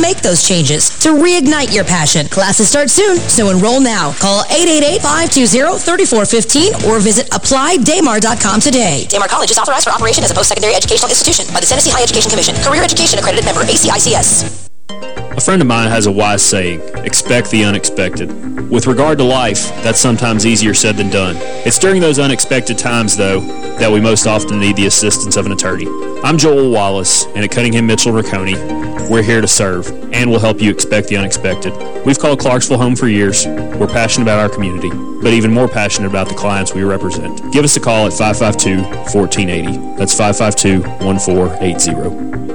make those changes to reignite your passion. Classes start soon, so enroll now. Call 888-520-3415 or visit applydaymar.com today. Daymar College is authorized for operation as a post-secondary educational institution by the Tennessee High Education Commission. Career Education accredited member ACICS. A friend of mine has a wise saying, expect the unexpected. With regard to life, that's sometimes easier said than done. It's during those unexpected times, though, that we most often need the assistance of an attorney. I'm Joel Wallace, and at Cunningham Mitchell Rocconi, we're here to serve, and we'll help you expect the unexpected. We've called Clarksville home for years. We're passionate about our community, but even more passionate about the clients we represent. Give us a call at 552-1480. That's 552-1480.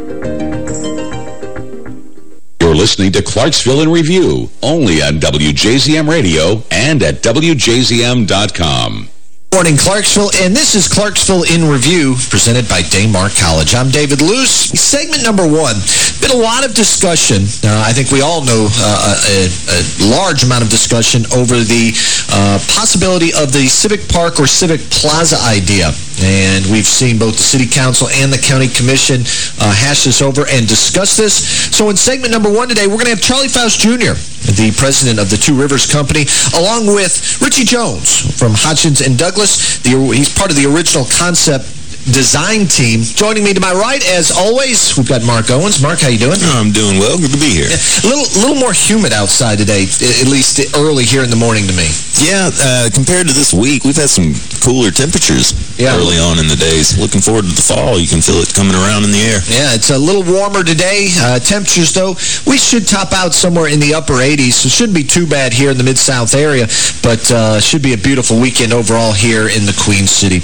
You're listening to Clarksville in Review, only on WJZM Radio and at WJZM.com. Morning, Clarksville, and this is Clarksville in Review, presented by Daymar College. I'm David Luce. Segment number one. Been a lot of discussion. Uh, I think we all know uh, a, a, large amount of discussion over the uh, possibility of the Civic Park or Civic Plaza idea. And we've seen both the City Council and the County Commission uh, hash this over and discuss this. So in segment number one today, we're going to have Charlie Foust Jr., the president of the Two Rivers Company, along with Richie Jones from Hodgson and Douglas. The, he's part of the original concept design team. Joining me to my right, as always, we've got Mark Owens. Mark, how you doing? I'm doing well. Good to be here. Yeah, a little, little more humid outside today, at least early here in the morning to me. Yeah, uh, compared to this week, we've had some cooler temperatures yeah. early on in the days. Looking forward to the fall. You can feel it coming around in the air. Yeah, it's a little warmer today. Uh, temperatures, though, we should top out somewhere in the upper 80s, so it shouldn't be too bad here in the Mid-South area, but uh, should be a beautiful weekend overall here in the Queen City.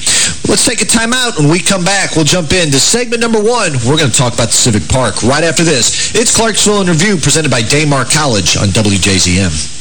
Let's take a time out. When we come back, we'll jump into segment number one. We're going to talk about the Civic Park right after this. It's Clarksville in Review, presented by Daymar College on WJZM.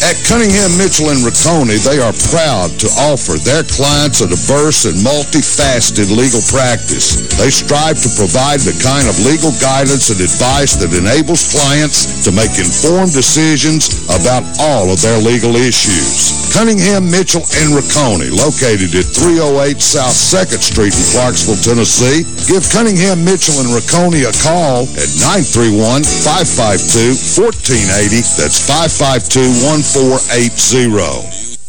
At Cunningham, Mitchell, and Rocconi, they are proud to offer their clients a diverse and multifaceted legal practice. They strive to provide the kind of legal guidance and advice that enables clients to make informed decisions about all of their legal issues. Cunningham, Mitchell, and Rocconi, located at 308 South 2nd Street in Clarksville, Tennessee. Give Cunningham, Mitchell, and Rocconi a call at 931-552-1480. That's 552 1480. 480.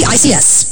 ICS.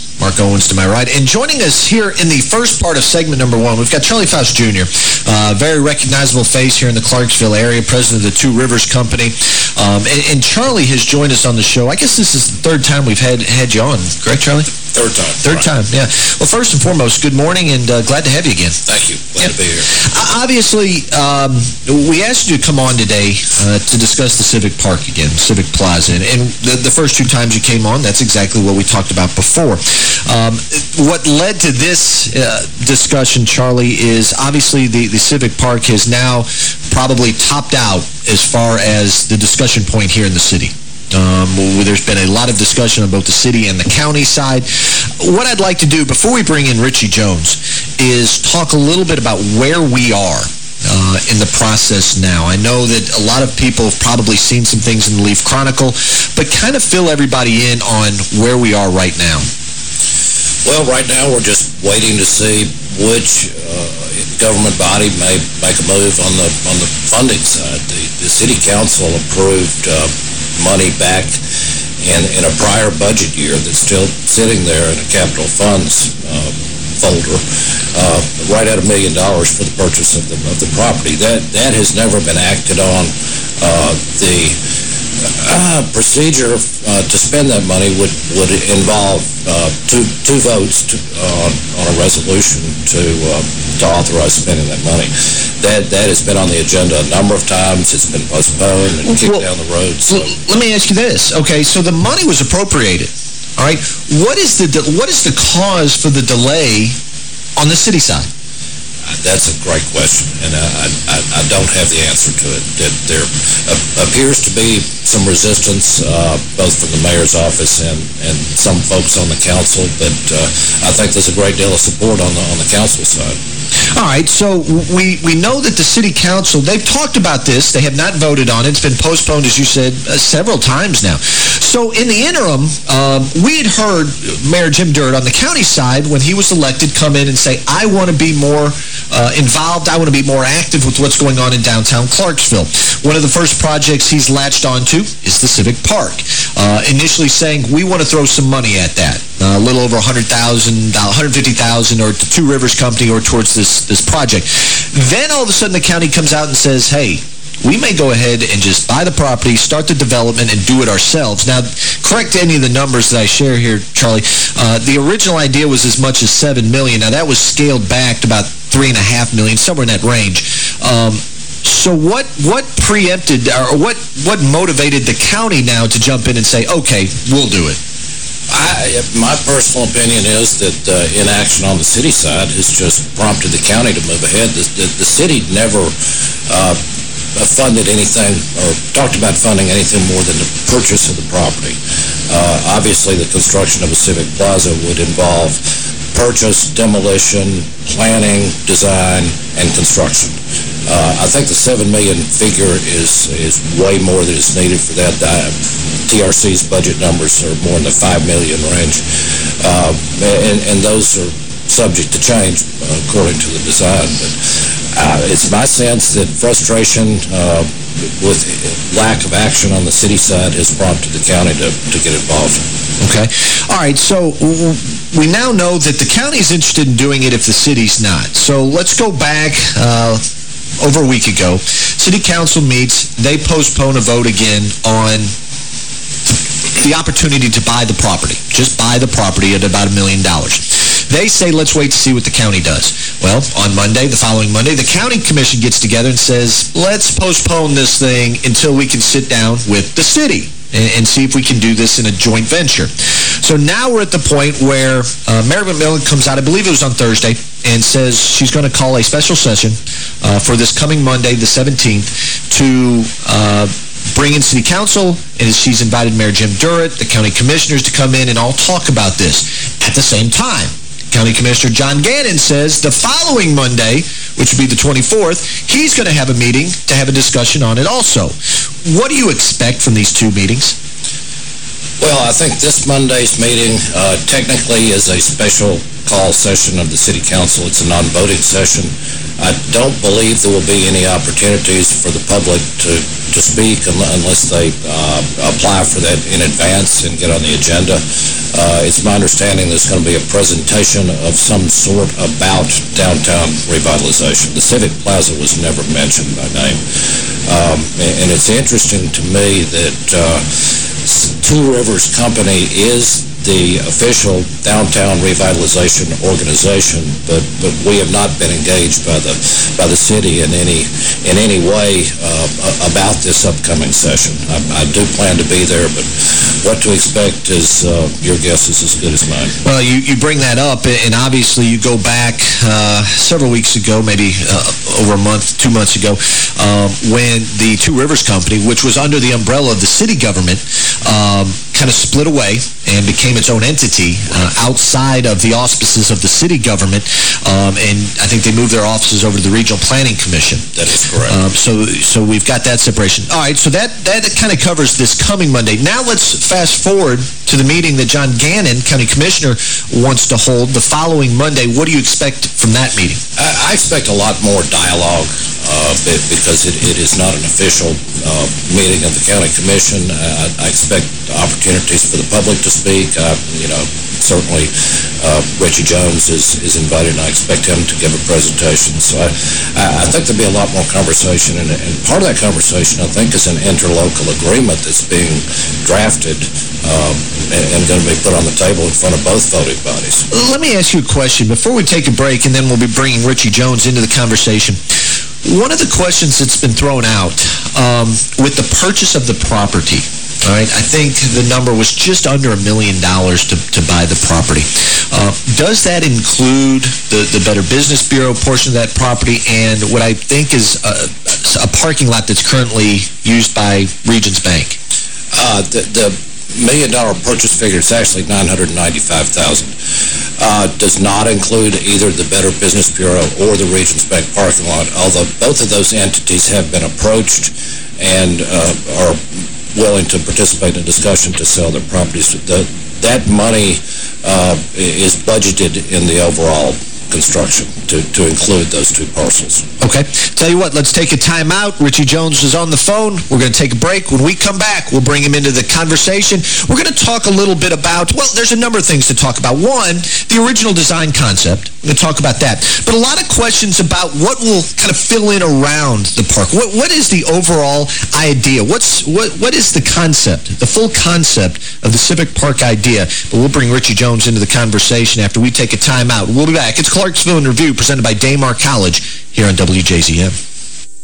Mark Owens to my right. And joining us here in the first part of segment number one, we've got Charlie Foust Jr., uh, very recognizable face here in the Clarksville area, president of the Two Rivers Company. Um, and, and, Charlie has joined us on the show. I guess this is the third time we've had, had you on, correct, Charlie? Third time. Third right. time, yeah. Well, first and foremost, good morning and uh, glad to have you again. Thank you. Glad to be here. Obviously, um, we asked you to come on today uh, to discuss the Civic Park again, Civic Plaza. And, and the, the, first two times you came on, that's exactly what we talked about before. Um, what led to this uh, discussion, Charlie, is obviously the, the Civic Park has now probably topped out as far as the discussion point here in the city. Um, there's been a lot of discussion on both the city and the county side. What I'd like to do before we bring in Richie Jones is talk a little bit about where we are uh, in the process now. I know that a lot of people have probably seen some things in the Leaf Chronicle, but kind of fill everybody in on where we are right now. Well, right now we're just waiting to see which uh, government body may make a move on the on the funding side. The, the city council approved uh, money back in, in a prior budget year that's still sitting there in a capital funds uh, folder, uh, right at a million dollars for the purchase of the, of the property. That, that has never been acted on. Uh, the uh, procedure uh, to spend that money would, would involve uh, two, two votes to, on, on a resolution to, uh, to authorize spending that money. That, that has been on the agenda a number of times. It's been postponed and kicked well, down the road. So. Let me ask you this. Okay, so the money was appropriated. All right. What is the what is the cause for the delay on the city side? That's a great question, and I, I, I don't have the answer to it. There appears to be some resistance, uh, both from the mayor's office and, and some folks on the council, but uh, I think there's a great deal of support on the on the council side. All right, so we, we know that the city council, they've talked about this. They have not voted on it. It's been postponed, as you said, uh, several times now. So in the interim, um, we had heard Mayor Jim Durrett on the county side, when he was elected, come in and say, I want to be more uh, involved. I want to be more active with what's going on in downtown Clarksville. One of the first projects he's latched onto is the Civic Park. Uh, initially saying, we want to throw some money at that. A little over 100000 150,000 or the Two Rivers Company or towards this, this project. Then all of a sudden the county comes out and says, hey, we may go ahead and just buy the property, start the development, and do it ourselves. Now, correct any of the numbers that I share here, Charlie. Uh, the original idea was as much as 7 million. Now, that was scaled back to about 3.5 million, somewhere in that range. Um, so what what preempted or what what motivated the county now to jump in and say, okay, we'll do it? I, my personal opinion is that uh, inaction on the city side has just prompted the county to move ahead. The, the, the city never uh, funded anything or talked about funding anything more than the purchase of the property. Uh, obviously, the construction of a civic plaza would involve purchase, demolition, planning, design, and construction. Uh, I think the 7 million figure is, is way more than is needed for that. TRC's budget numbers are more in the 5 million range. Uh, and, and those are subject to change uh, according to the design. But uh, it's my sense that frustration uh, with lack of action on the city side has prompted the county to, to get involved. Okay. All right, so we now know that the county is interested in doing it if the city's not. So let's go back uh, over a week ago. City council meets. They postpone a vote again on the opportunity to buy the property. Just buy the property at about a million dollars. They say, let's wait to see what the county does. Well, on Monday, the following Monday, the county commission gets together and says, let's postpone this thing until we can sit down with the city and, and see if we can do this in a joint venture. So now we're at the point where uh, Mayor McMillan comes out, I believe it was on Thursday, and says she's going to call a special session uh, for this coming Monday, the 17th, to... Uh, bring in city council, and she's invited Mayor Jim Durrett, the county commissioners to come in and all talk about this. at the same time. County Commissioner John Gannon says the following Monday, which would be the 24th, he's going to have a meeting to have a discussion on it also. What do you expect from these two meetings? Well, I think this Monday's meeting uh, technically is a special call session of the City Council. It's a non-voting session. I don't believe there will be any opportunities for the public to, to speak unless they uh, apply for that in advance and get on the agenda. Uh, it's my understanding there's going to be a presentation of some sort about downtown revitalization. The Civic Plaza was never mentioned by name. Um, and it's interesting to me that uh, Two Rivers Company is the official downtown revitalization organization, but but we have not been engaged by the by the city in any in any way uh, about this upcoming session. I, I, do plan to be there, but what to expect is uh, your guess is as good as mine. Well, you you bring that up, and obviously you go back uh, several weeks ago, maybe uh, over a month, two months ago, um, when the Two Rivers Company, which was under the umbrella of the city government, um, kind of split away and became its own entity uh, outside of the auspices of the city government. Um, and I think they moved their offices over to the Regional Planning Commission. That is correct. Um, so so we've got that separation. All right, so that, that kind of covers this coming Monday. Now let's fast forward to the meeting that John Gannon, County Commissioner, wants to hold the following Monday. What do you expect from that meeting? I, expect a lot more dialogue uh, because it, it is not an official uh, meeting of the County Commission. I, I expect opportunities for the public to speak. Uh, you know, certainly uh, Richie Jones is, is invited, and I expect him to give a presentation. So I, I think there'll be a lot more conversation, and, and part of that conversation, I think, is an interlocal agreement that's being drafted um, and, and going to be put on the table in front of both voting bodies. Let me ask you a question before we take a break, and then we'll be bringing Richie Jones into the conversation. One of the questions that's been thrown out um, with the purchase of the property, all right, I think the number was just under a million dollars to, to buy the property. Uh, does that include the, the Better Business Bureau portion of that property and what I think is a, a parking lot that's currently used by Regions Bank? Uh, the, the million-dollar purchase figure it's actually 995000 uh, does not include either the Better Business Bureau or the Regions Bank parking lot, although both of those entities have been approached and uh, are willing to participate in a discussion to sell their properties. That money uh, is budgeted in the overall construction to, to include those two parcels. Okay. Tell you what, let's take a time out. Richie Jones is on the phone. We're going to take a break. When we come back, we'll bring him into the conversation. We're going to talk a little bit about, well, there's a number of things to talk about. One, the original design concept. We're going to talk about that. But a lot of questions about what will kind of fill in around the park. What What is the overall idea? What's What What is the concept, the full concept of the Civic Park idea? But we'll bring Richie Jones into the conversation after we take a time out. We'll be back. It's Clarksville in Review, presented by Daymar College here on WJZM.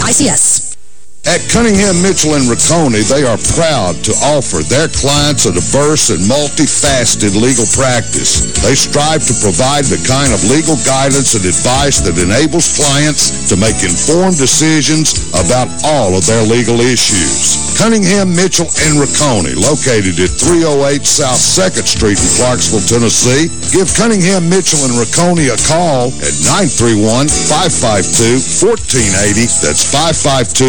ICS. At Cunningham, Mitchell, and Rocconi, they are proud to offer their clients a diverse and multifaceted legal practice. They strive to provide the kind of legal guidance and advice that enables clients to make informed decisions about all of their legal issues. Cunningham, Mitchell, and Rocconi, located at 308 South 2nd Street in Clarksville, Tennessee. Give Cunningham, Mitchell, and Rocconi a call at 931-552-1480. That's 552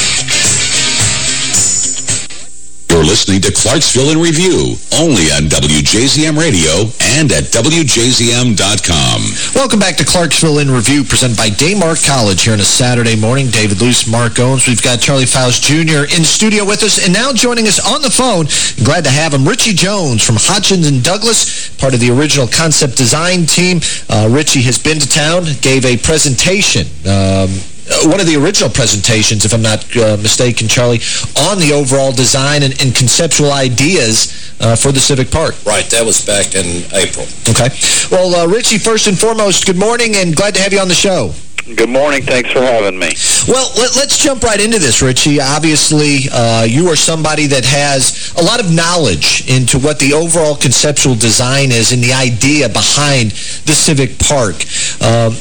You're listening to Clarksville in Review, only on WJZM Radio and at WJZM.com. Welcome back to Clarksville in Review, presented by Daymar College here on a Saturday morning. David Luce, Mark Owens. We've got Charlie Foust Jr. in studio with us, and now joining us on the phone, glad to have him, Richie Jones from Hodgson and Douglas, part of the original concept design team. Uh, Richie has been to town, gave a presentation um, one of the original presentations, if I'm not uh, mistaken, Charlie, on the overall design and, and conceptual ideas uh, for the Civic Park. Right, that was back in April. Okay. Well, uh, Richie, first and foremost, good morning and glad to have you on the show. Good morning. Thanks for having me. Well, let, us jump right into this, Richie. Obviously, uh, you are somebody that has a lot of knowledge into what the overall conceptual design is and the idea behind the Civic Park. Um,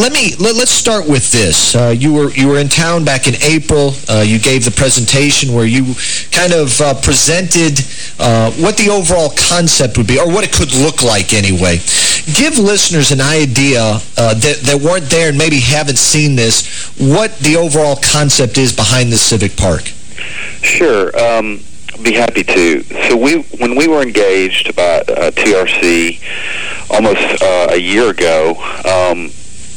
let me let, us start with this. Uh, you were you were in town back in April. Uh, you gave the presentation where you kind of uh, presented uh, what the overall concept would be, or what it could look like anyway. Give listeners an idea uh, that, that weren't there maybe haven't seen this, what the overall concept is behind this civic park. Sure. Um, be happy to. So we, when we were engaged by uh, TRC almost uh, a year ago, um,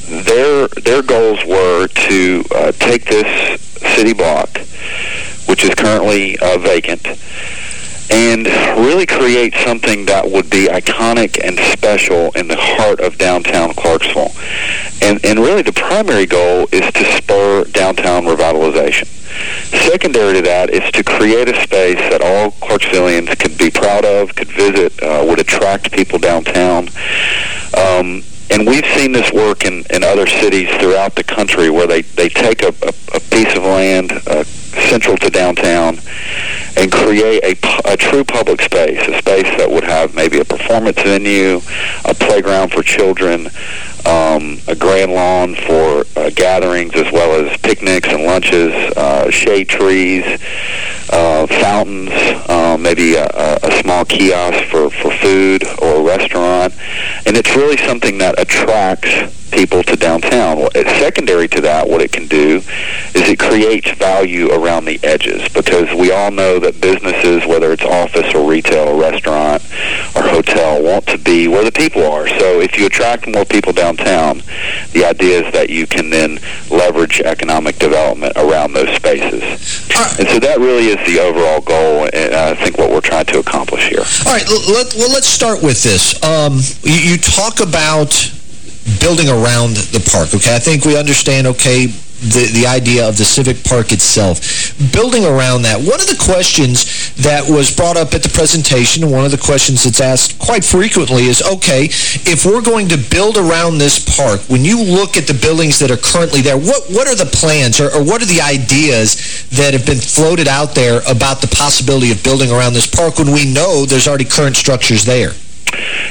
their their goals were to uh, take this city block, which is currently uh, vacant, and really create something that would be iconic and special in the heart of downtown Clarksville. And, and really the primary goal is to spur downtown revitalization. Secondary to that is to create a space that all Clarksvillians could be proud of, could visit, uh, would attract people downtown. Um, and we've seen this work in, in other cities throughout the country where they, they take a, a, a piece of land uh, central to downtown and create a, a true public space, a space that would have maybe a performance venue, a playground for children, um, a grand lawn for uh, gatherings as well as picnics and lunches, uh, shade trees, uh, fountains, uh, maybe a, a small kiosk for, for food or a restaurant. And it's really something that attracts people to downtown. Secondary to that, what it can do is it creates value around the edges because we all know that businesses, whether it's office or retail or restaurant or hotel, want to be where the people are. So if you attract more people downtown, the idea is that you can then leverage economic development around those spaces. And so that really is the overall goal, and I think what we're trying to accomplish here. All right, let, well, let's start with this. Um, you, you talk about building around the park, okay? I think we understand, okay, the, the idea of the civic park itself. Building around that, one of the questions that was brought up at the presentation, and one of the questions that's asked quite frequently is, okay, if we're going to build around this park, when you look at the buildings that are currently there, what, what are the plans or, or what are the ideas that have been floated out there about the possibility of building around this park when we know there's already current structures there?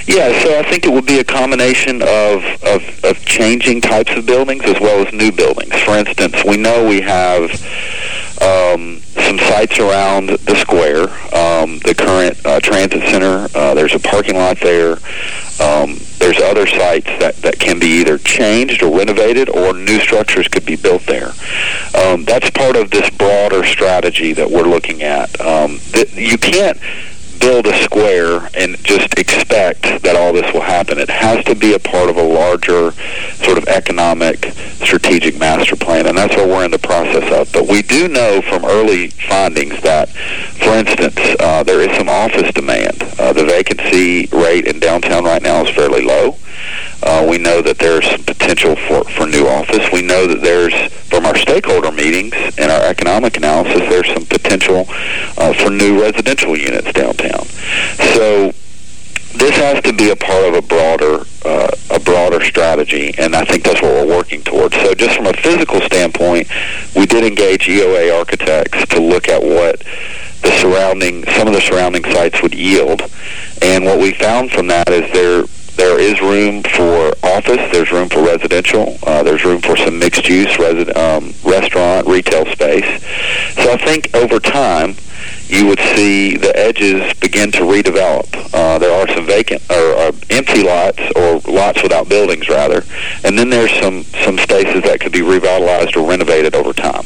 Yeah, so I think it would be a combination of, of, of changing types of buildings as well as new buildings. For instance, we know we have um, some sites around the square, um, the current uh, transit center. Uh, there's a parking lot there. Um, there's other sites that, that can be either changed or renovated or new structures could be built there. Um, that's part of this broader strategy that we're looking at. Um, th you can't build a square and just expect that all this will happen. It has to be a part of a larger sort of economic strategic master plan, and that's what we're in the process of. But we do know from early findings that, for instance, uh, there is some office demand. Uh, the vacancy rate in downtown right now is fairly low. Uh, we know that there's potential for, for new office. We know that there's, from our stakeholder meetings and our economic analysis, there's some potential uh, for new residential units downtown. So this has to be a part of a broader uh, a broader strategy, and I think that's what we're working towards. So just from a physical standpoint, we did engage EOA architects to look at what the surrounding some of the surrounding sites would yield, and what we found from that is there there is room for office, there's room for residential, uh, there's room for some mixed-use um, restaurant, retail space. So I think over time, you would see the edges begin to redevelop. Uh, there are some vacant or uh, empty lots or lots without buildings, rather, and then there's some some spaces that could be revitalized or renovated over time.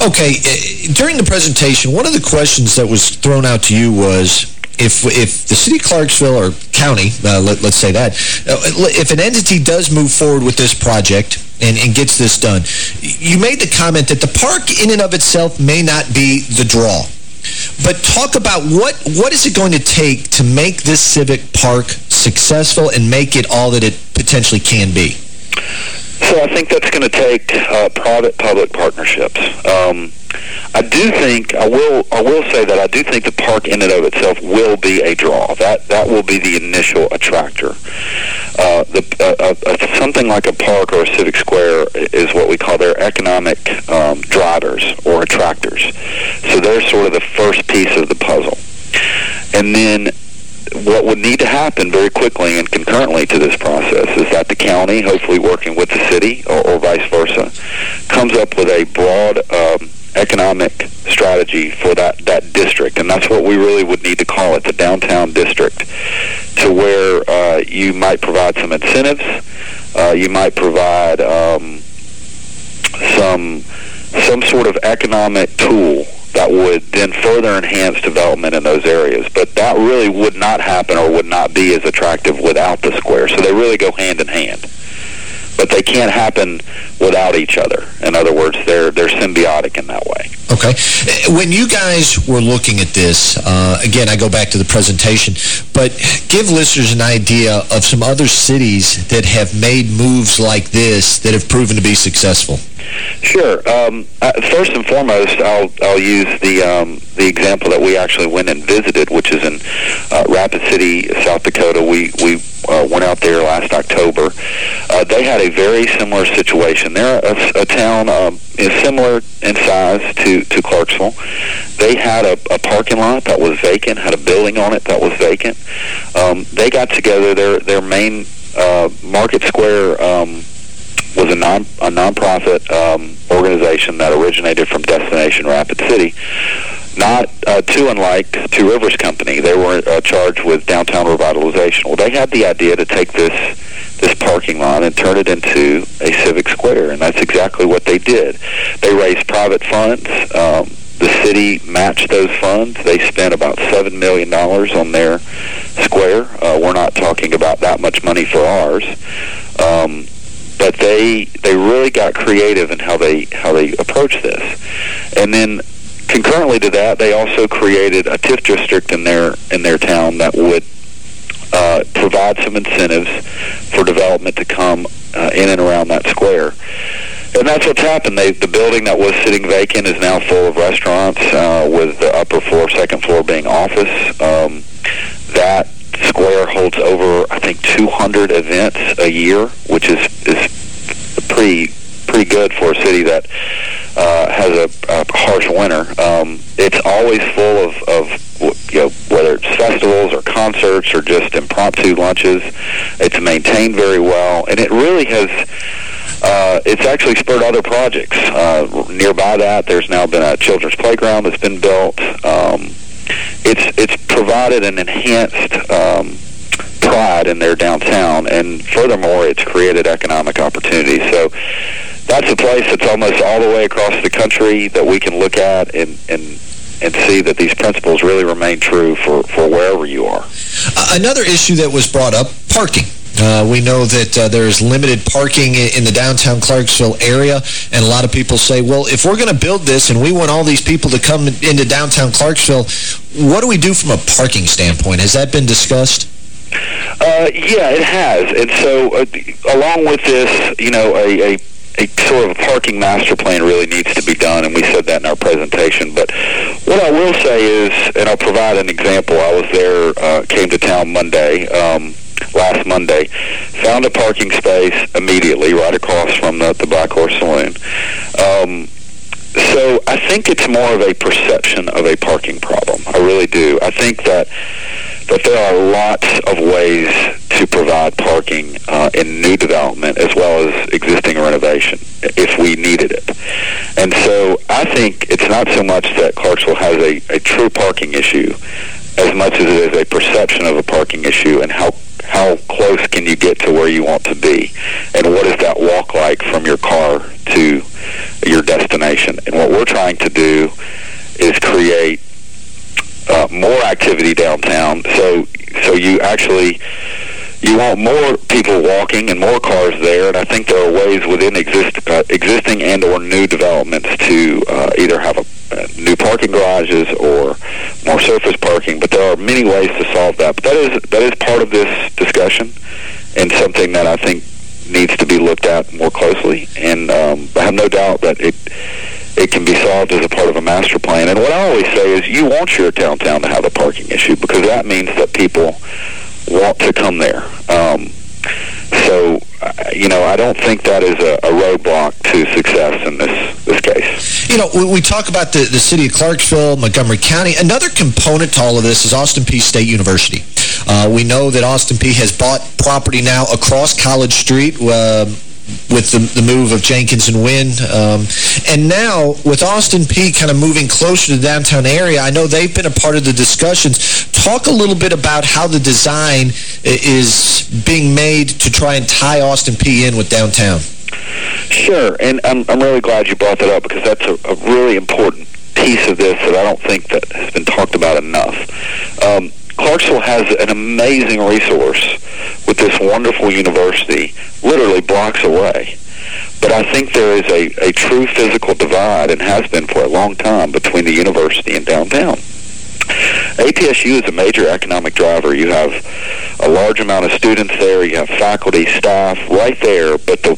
Okay, uh, during the presentation, one of the questions that was thrown out to you was if if the city of Clarksville or county, uh, let, us say that, uh, if an entity does move forward with this project and, and, gets this done, you made the comment that the park in and of itself may not be the draw. But talk about what what is it going to take to make this civic park successful and make it all that it potentially can be? So I think that's going to take uh, private-public partnerships. Um, I do think I will. I will say that I do think the park in and of itself will be a draw. That that will be the initial attractor. Uh, the uh, uh, something like a park or a civic square is what we call their economic um, drivers or attractors. So they're sort of the first piece of the puzzle, and then what would need to happen very quickly and concurrently to this process is that the county, hopefully working with the city or, or vice versa, comes up with a broad um, economic strategy for that, that district. And that's what we really would need to call it, the downtown district, to where uh, you might provide some incentives, uh, you might provide um, some some sort of economic tool that would then further enhance development in those areas. But that really would not happen or would not be as attractive without the square. So they really go hand in hand. But they can't happen without each other. In other words, they're they're symbiotic in that way. Okay. When you guys were looking at this, uh, again, I go back to the presentation, but give listeners an idea of some other cities that have made moves like this that have proven to be successful. Sure. Um, uh, first and foremost, I'll I'll use the um, the example that we actually went and visited, which is in uh, Rapid City, South Dakota. We we uh, went out there last October. Uh, they had a very similar situation. They're a, a town um, is similar in size to to Clarksville. They had a, a parking lot that was vacant, had a building on it that was vacant. Um, they got together. Their their main uh, Market Square. Um, was a non a nonprofit um, organization that originated from Destination Rapid City. Not uh, too unlike Two Rivers Company. They were uh, charged with downtown revitalization. Well, they had the idea to take this this parking lot and turn it into a civic square, and that's exactly what they did. They raised private funds. Um, the city matched those funds. They spent about $7 million on their square. Uh, we're not talking about that much money for ours. Um, but they they really got creative in how they how they approached this. And then concurrently to that, they also created a TIF district in their in their town that would uh, provide some incentives for development to come uh, in and around that square. And that's what's happened. They, the building that was sitting vacant is now full of restaurants, uh, with the upper floor, second floor being office. Um, that Square holds over, I think, 200 events a year, which is is pretty pretty good for a city that uh, has a, a harsh winter. Um, it's always full of, of you know whether it's festivals or concerts or just impromptu lunches. It's maintained very well, and it really has. Uh, it's actually spurred other projects. Uh, nearby that, there's now been a children's playground that's been built. Um, it's it's provided an enhanced um, pride in their downtown, and furthermore, it's created economic opportunity. So that's a place that's almost all the way across the country that we can look at and and and see that these principles really remain true for, for wherever you are. Uh, another issue that was brought up, parking. Uh, we know that uh, there's limited parking in the downtown Clarksville area, and a lot of people say, well, if we're going to build this and we want all these people to come into downtown Clarksville, what do we do from a parking standpoint? Has that been discussed? Uh, yeah, it has. And so uh, along with this, you know, a, a a sort of a parking master plan really needs to be done, and we said that in our presentation. But what I will say is, and I'll provide an example. I was there, uh, came to town Monday, um, last Monday, found a parking space immediately right across from the, the Black Horse Saloon. Um, so I think it's more of a perception of a parking problem. I really do. I think that that there are lots of ways to provide parking uh, in new development as well as existing renovation if we needed it. And so I think it's not so much that Clarksville has a, a true parking issue as much as it is a perception of a parking issue and how how close can you get to where you want to be and what is that walk like from your car to your destination and what we're trying to do is create uh, more activity downtown. So so you actually you want more people walking and more cars there, and I think there are ways within exist, uh, existing and or new developments to uh, either have a, uh, new parking garages or more surface parking. But there are many ways to solve that. But that is that is part of this discussion, and something that I think needs to be looked at more closely. And um, I have no doubt that it it can be solved as a part of a master plan. And what I always say is you want your downtown to have a parking issue because that means that people want to come there. Um, so, uh, you know, I don't think that is a, a, roadblock to success in this this case. You know, we, we talk about the, the city of Clarksville, Montgomery County. Another component to all of this is Austin Peay State University. Uh, we know that Austin Peay has bought property now across College Street. Uh, with the, the move of Jenkins and Wynne. Um, and now, with Austin Peay kind of moving closer to the downtown area, I know they've been a part of the discussions. Talk a little bit about how the design is being made to try and tie Austin Peay in with downtown. Sure, and I'm, I'm really glad you brought that up because that's a, a really important piece of this that I don't think that has been talked about enough. Um, Clarksville has an amazing resource with this wonderful university literally blocks away. But I think there is a, a true physical divide, and has been for a long time, between the university and downtown. APSU is a major economic driver. You have a large amount of students there. You have faculty, staff right there. But the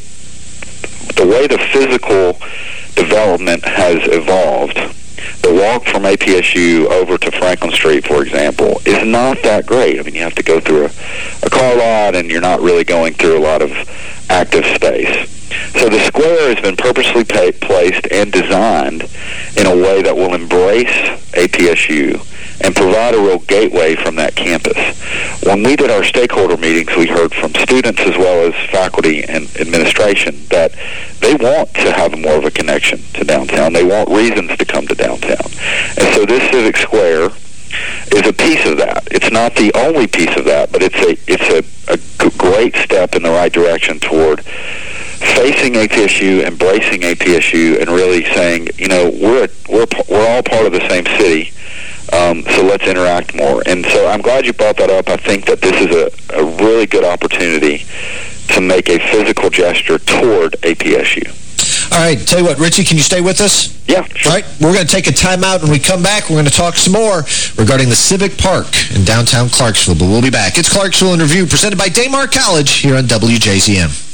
the way the physical development has evolved the walk from APSU over to Franklin Street, for example, is not that great. I mean, you have to go through a, a car lot, and you're not really going through a lot of active space. So the square has been purposely placed and designed in a way that will embrace APSU and provide a real gateway from that campus. When we did our stakeholder meetings, we heard from students as well as faculty and administration that they want to have more of a connection to downtown. They want reasons to come to downtown. And so this Civic Square is a piece of that. It's not the only piece of that, but it's a it's a, a great step in the right direction toward facing APSU, embracing APSU, and really saying, you know, we're we're we're all part of the same city um, so let's interact more. And so I'm glad you brought that up. I think that this is a, a really good opportunity to make a physical gesture toward APSU. All right, tell you what, Richie, can you stay with us? Yeah, sure. All right, we're going to take a timeout. When we come back, we're going to talk some more regarding the Civic Park in downtown Clarksville. But we'll be back. It's Clarksville in Review, presented by Daymar College here on WJZM.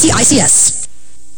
ACICS.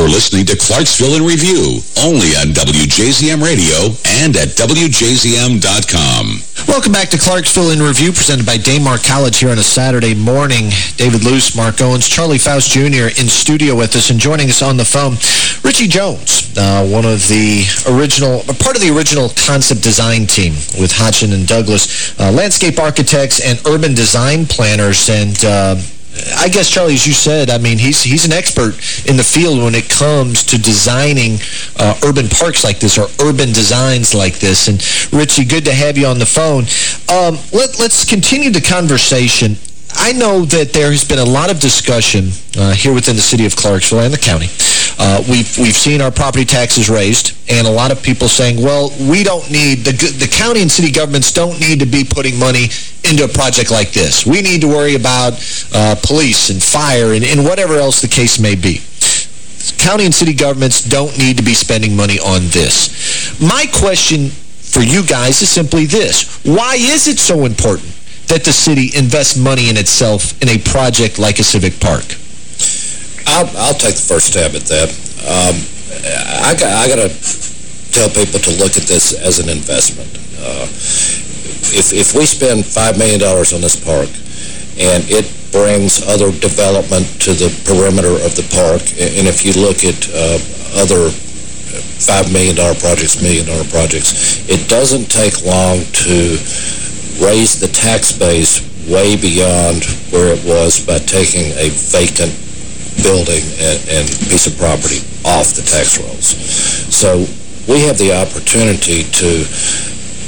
You're listening to Clarksville in Review, only on WJZM Radio and at WJZM.com. Welcome back to Clarksville in Review, presented by Daymar College here on a Saturday morning. David Luce, Mark Owens, Charlie Foust Jr. in studio with us, and joining us on the phone, Richie Jones, uh, one of the original, part of the original concept design team with Hodgson and Douglas, uh, landscape architects and urban design planners, and... Uh, I guess, Charlie, as you said, I mean, he's he's an expert in the field when it comes to designing uh, urban parks like this or urban designs like this. And, Richie, good to have you on the phone. Um, let, let's continue the conversation. I know that there has been a lot of discussion uh, here within the city of Clarksville and the county. Uh, we've we've seen our property taxes raised, and a lot of people saying, well, we don't need, the, the county and city governments don't need to be putting money into a project like this. We need to worry about uh, police and fire and, and whatever else the case may be. County and city governments don't need to be spending money on this. My question for you guys is simply this. Why is it so important that the city invests money in itself in a project like a civic park? I'll, I'll take the first stab at that. Um, I, got, I got to tell people to look at this as an investment. Uh, if, if we spend $5 million on this park and it brings other development to the perimeter of the park, and if you look at uh, other $5 million projects, million dollar projects, it doesn't take long to raise the tax base way beyond where it was by taking a vacant building and, and piece of property off the tax rolls. So we have the opportunity to,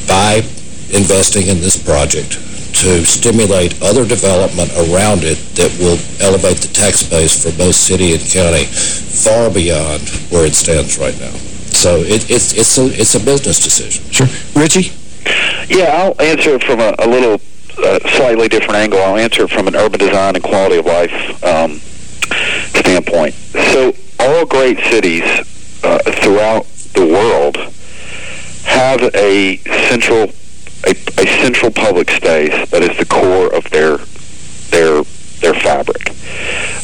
by investing in this project, to stimulate other development around it that will elevate the tax base for both city and county far beyond where it stands right now. So it, it's, it's, a, it's a business decision. Sure. Richie? Yeah, I'll answer from a, a little uh, slightly different angle. I'll answer from an urban design and quality of life um, standpoint. So all great cities uh, throughout the world have a central a, a central public space that is the core of their their their fabric.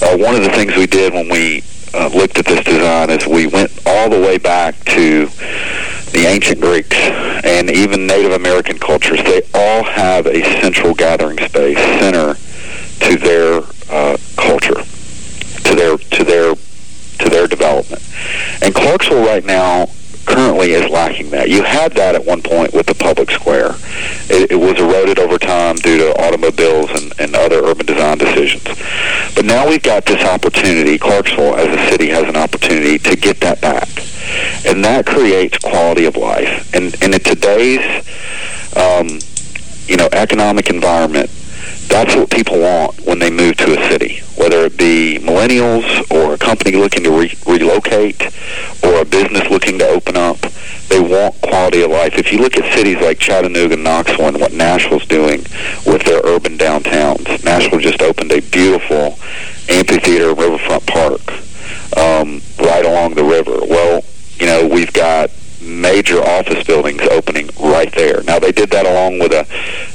Uh, one of the things we did when we uh, looked at this design is we went all the way back to the ancient Greeks and even Native American cultures. They all have a central gathering space, center to their uh, culture, to their to their development. And Clarksville right now currently is lacking that. You had that at one point with the public square. It, it was eroded over time due to automobiles and, and other urban design decisions. But now we've got this opportunity, Clarksville as a city has an opportunity to get that back. And that creates quality of life. And, and in today's, um, you know, economic environment, that's what people want when they move to a city, whether it be millennials or a company looking to re relocate or a business looking to open up. They want quality of life. If you look at cities like Chattanooga, Knoxville, and what Nashville's doing with their urban downtowns, Nashville just opened a beautiful amphitheater riverfront park um, right along the river. Well, you know, we've got major office buildings opening right there. Now, they did that along with a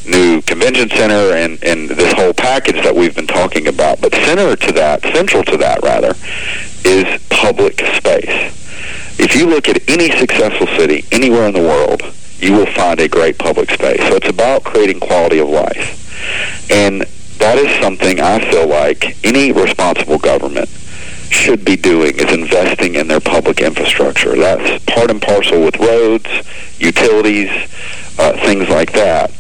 new convention center and, and this whole package that we've been talking about. But center to that, central to that, rather, is public space. If you look at any successful city anywhere in the world, you will find a great public space. So it's about creating quality of life. And that is something I feel like any responsible government should be doing is investing in their public infrastructure. That's part and parcel with roads, utilities, uh, things like that.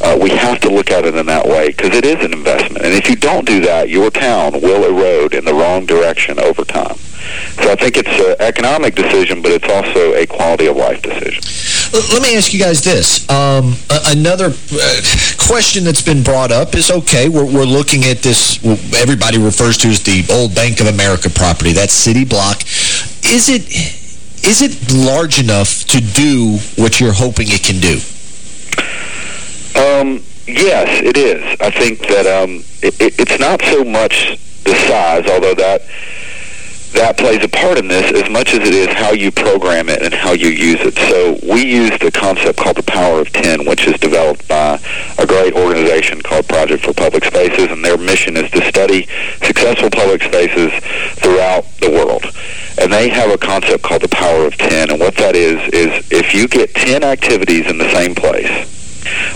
Uh, we have to look at it in that way because it is an investment. And if you don't do that, your town will erode in the wrong direction over time. So I think it's an economic decision, but it's also a quality of life decision. Let me ask you guys this. Um, another uh, question that's been brought up is, okay, we're, we're looking at this, everybody refers to as the old Bank of America property, that city block. Is it is it large enough to do what you're hoping it can do? Um, yes, it is. I think that um, it, it, it's not so much the size, although that that plays a part in this as much as it is how you program it and how you use it. So we use the concept called the Power of 10, which is developed by a great organization called Project for Public Spaces, and their mission is to study successful public spaces throughout the world. And they have a concept called the Power of 10, and what that is, is if you get 10 activities in the same place,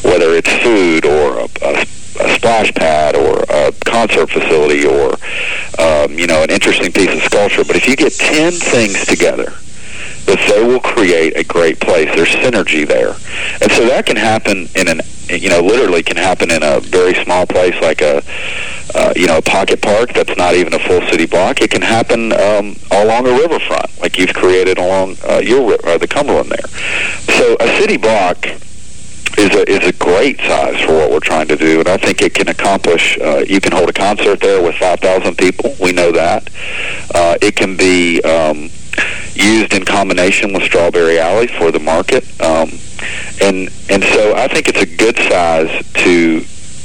whether it's food or a, a a splash pad or a concert facility or, um, you know, an interesting piece of sculpture. But if you get 10 things together, that they will create a great place. There's synergy there. And so that can happen in an, you know, literally can happen in a very small place like a, uh, you know, a pocket park that's not even a full city block. It can happen um, along a riverfront like you've created along uh, your, uh, the Cumberland there. So a city block is a is a great size for what we're trying to do, and I think it can accomplish. Uh, you can hold a concert there with 5,000 people. We know that. Uh, it can be um, used in combination with Strawberry Alley for the market, um, and and so I think it's a good size to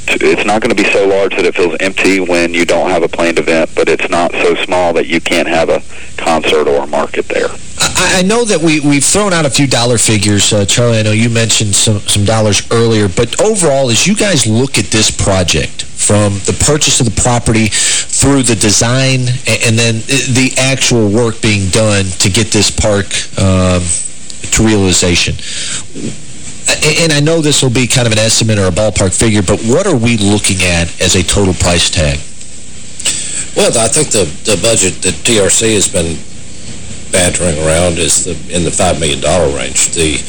it's not going to be so large that it feels empty when you don't have a planned event, but it's not so small that you can't have a concert or a market there. I, I know that we, we've thrown out a few dollar figures. Uh, Charlie, I know you mentioned some, some dollars earlier, but overall, as you guys look at this project, from the purchase of the property through the design and then the actual work being done to get this park um, to realization, and I know this will be kind of an estimate or a ballpark figure, but what are we looking at as a total price tag? Well, I think the, the budget that TRC has been bantering around is the, in the $5 million range. The,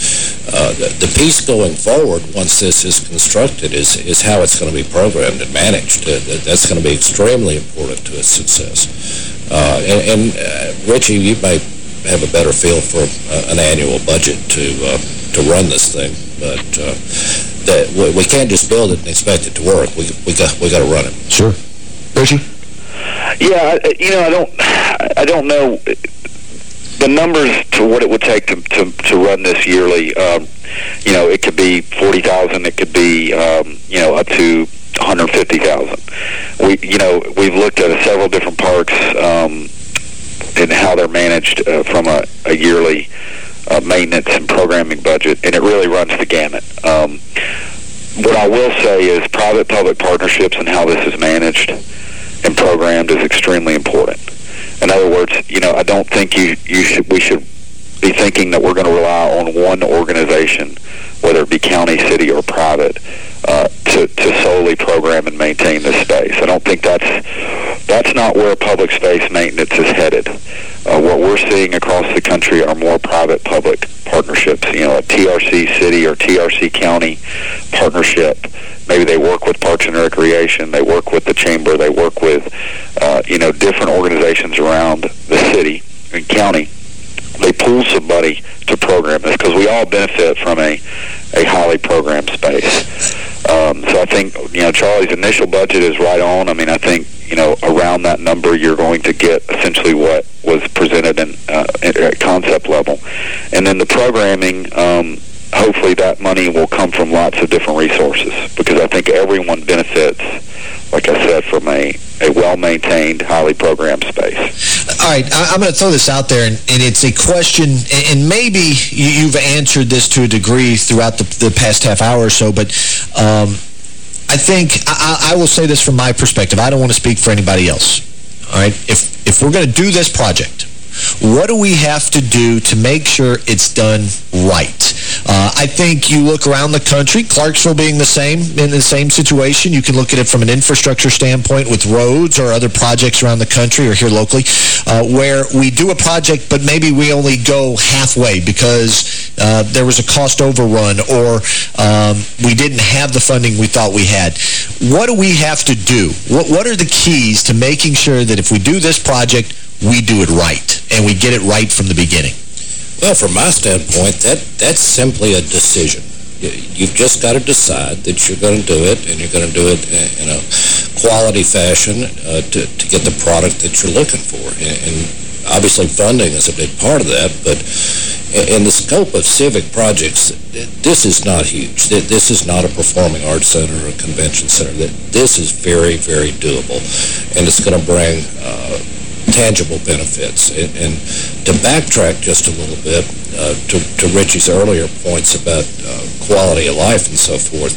uh, the, the piece going forward, once this is constructed, is, is how it's going to be programmed and managed. Uh, that's going to be extremely important to its success. Uh, and, and uh, Richie, you may have a better feel for uh, an annual budget to uh, to run this thing but uh, that we, we, can't just build it and expect it to work. We we got we got to run it. Sure, Richie. Yeah, you know, I don't I don't know the numbers to what it would take to to, to run this yearly. Um, you know, it could be forty thousand. It could be um, you know up to 150,000. We, you know, we've looked at several different parks um, and how they're managed uh, from a, a yearly uh, maintenance and programming budget, and it really runs the gamut. Um, what I will say is private-public partnerships and how this is managed and programmed is extremely important. In other words, you know, I don't think you, you should we should be thinking that we're going to rely on one organization, whether it be county, city, or private, uh, to, to solely program and maintain this space. I don't think that's that's not where public space maintenance is headed. Uh, what we're seeing across the country are more private-public partnerships. You know, a TRC city or TRC county partnership. Maybe they work with Parks and Recreation. They work with the chamber. They work with, uh, you know, different organizations around the city and county they pool somebody to program this because we all benefit from a, a highly programmed space. Um, so I think, you know, Charlie's initial budget is right on. I mean, I think, you know, around that number you're going to get essentially what was presented in, uh, at concept level. And then the programming, um, hopefully that money will come from lots of different resources because I think everyone benefits, like I said, from a, a well-maintained, highly programmed space. All right, I'm going to throw this out there, and, and it's a question, and maybe you've answered this to a degree throughout the, the past half hour or so, but um, I think, I, I will say this from my perspective. I don't want to speak for anybody else. All right, if, if we're going to do this project, what do we have to do to make sure it's done right? Uh, I think you look around the country, Clarksville being the same, in the same situation. You can look at it from an infrastructure standpoint with roads or other projects around the country or here locally, uh, where we do a project, but maybe we only go halfway because uh, there was a cost overrun or um, we didn't have the funding we thought we had. What do we have to do? What, what are the keys to making sure that if we do this project, we do it right, and we get it right from the beginning? Well, from my standpoint, that that's simply a decision. You've just got to decide that you're going to do it, and you're going to do it in a quality fashion uh, to, to get the product that you're looking for. And, obviously funding is a big part of that, but in the scope of civic projects, this is not huge. This is not a performing arts center or a convention center. That this is very, very doable, and it's going to bring uh, tangible benefits. And, and, to backtrack just a little bit uh, to, to, Richie's earlier points about uh, quality of life and so forth,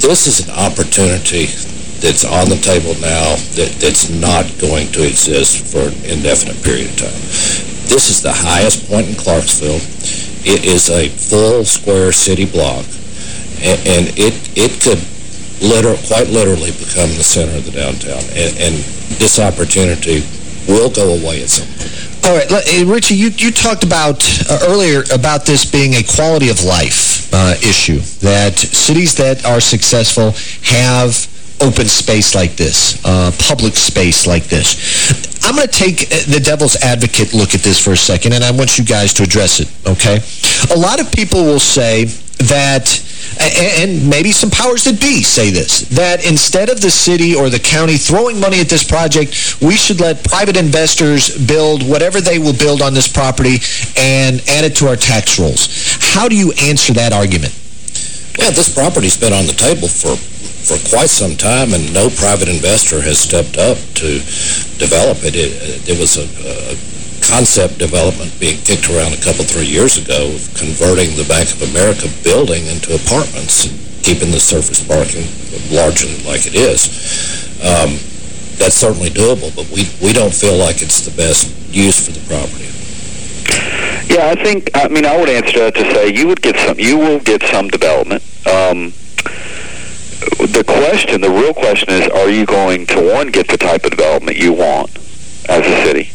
this is an opportunity that's on the table now that, that's not going to exist for an indefinite period of time. This is the highest point in Clarksville. It is a full square city block, and, and it, it could liter quite literally become the center of the downtown. And, and this opportunity will go away at some point. All right, Richie, you, you talked about uh, earlier about this being a quality of life uh, issue, that cities that are successful have open space like this, uh, public space like this. I'm going to take uh, the devil's advocate look at this for a second, and I want you guys to address it, okay? A lot of people will say that and maybe some powers that be say this, that instead of the city or the county throwing money at this project, we should let private investors build whatever they will build on this property and add it to our tax rolls. How do you answer that argument? Yeah, this property's been on the table for for quite some time, and no private investor has stepped up to develop it. It, it was a, a concept development being kicked around a couple, three years ago of converting the Bank of America building into apartments, keeping the surface parking largely like it is. Um, that's certainly doable, but we, we don't feel like it's the best use for the property. Yeah, I think, I mean, I would answer that to say you would get some, you will get some development. Um, the question, the real question is, are you going to, one, get the type of development you want as a city?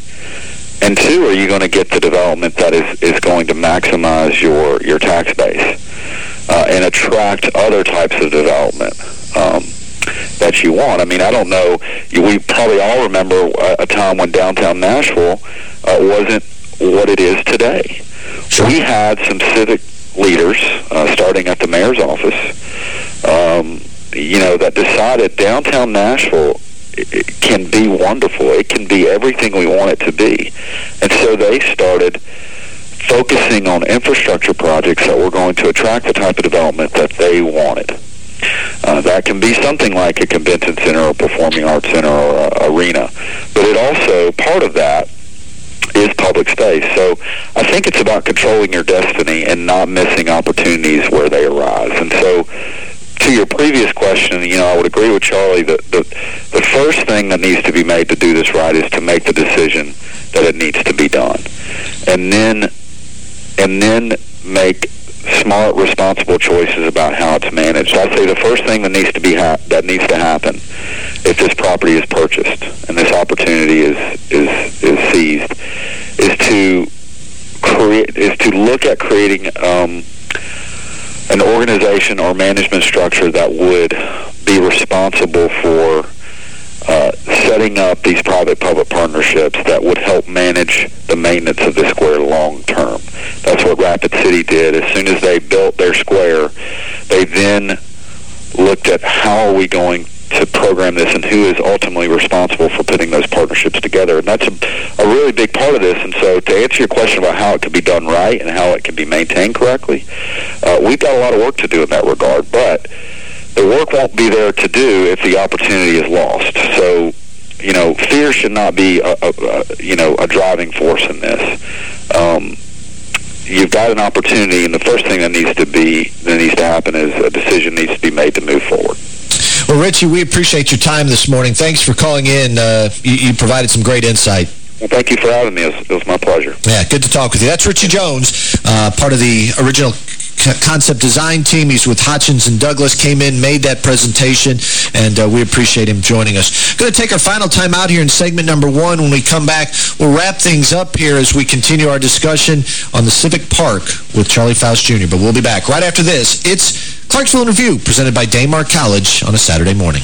And two, are you going to get the development that is, is going to maximize your, your tax base uh, and attract other types of development um, that you want? I mean, I don't know. We probably all remember a time when downtown Nashville uh, wasn't what it is today. Sure. We had some civic leaders, uh, starting at the mayor's office, um, you know, that decided downtown Nashville can be wonderful. It can be everything we want it to be. And so they started focusing on infrastructure projects that were going to attract the type of development that they wanted. Uh, that can be something like a convention center or performing arts center or arena. But it also, part of that is public space. So I think it's about controlling your destiny and not missing opportunities where they arise. And so to your previous question, you know, I would agree with Charlie that the, the first thing that needs to be made to do this right is to make the decision that it needs to be done. And then and then make smart, responsible choices about how it's managed. I'd say the first thing that needs to be that needs to happen if this property is purchased and this opportunity is is is seized is to create is to look at creating um, an organization or management structure that would be responsible for uh, setting up these private-public partnerships that would help manage the maintenance of the square long term. That's what Rapid City did. As soon as they built their square, they then looked at how are we going to program this and who is ultimately responsible for putting those partnerships together. And that's a, a really big part of this. And so to answer your question about how it can be done right and how it can be maintained correctly, uh, we've got a lot of work to do in that regard. But the work won't be there to do if the opportunity is lost. So, you know, fear should not be, a, a, a you know, a driving force in this. Um, you've got an opportunity, and the first thing that needs to be that needs to happen is a decision needs to be made to move forward. Well, Richie, we appreciate your time this morning. Thanks for calling in. Uh, you, you provided some great insight. Well, thank you for having me. It was, it was, my pleasure. Yeah, good to talk with you. That's Richie Jones, uh, part of the original concept design team. He's with Hodgson and Douglas, came in, made that presentation, and uh, we appreciate him joining us. Going to take our final time out here in segment number one. When we come back, we'll wrap things up here as we continue our discussion on the Civic Park with Charlie Foust Jr., but we'll be back right after this. It's Clarksville Review, presented by Daymar College on a Saturday morning.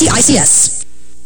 CICS.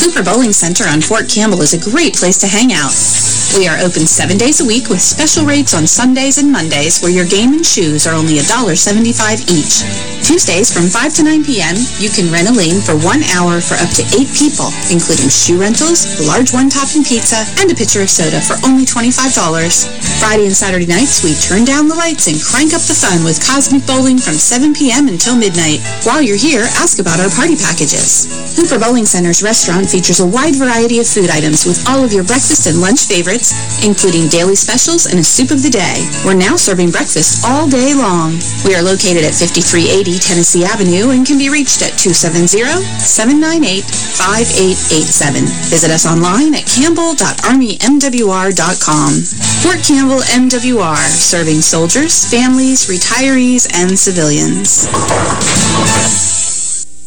Hooper Bowling Center on Fort Campbell is a great place to hang out. We are open seven days a week with special rates on Sundays and Mondays where your game and shoes are only $1.75 each. Tuesdays from 5 to 9 p.m., you can rent a lane for one hour for up to eight people, including shoe rentals, a large one-topping pizza, and a pitcher of soda for only $25. Friday and Saturday nights, we turn down the lights and crank up the fun with Cosmic Bowling from 7 p.m. until midnight. While you're here, ask about our party packages. Hooper Bowling Center's restaurant features a wide variety of food items with all of your breakfast and lunch favorites, including daily specials and a soup of the day. We're now serving breakfast all day long. We are located at 5380 Tennessee Avenue and can be reached at 270-798-5887. Visit us online at campbell.armymwr.com. Fort Campbell MWR, serving soldiers, families, retirees, and civilians.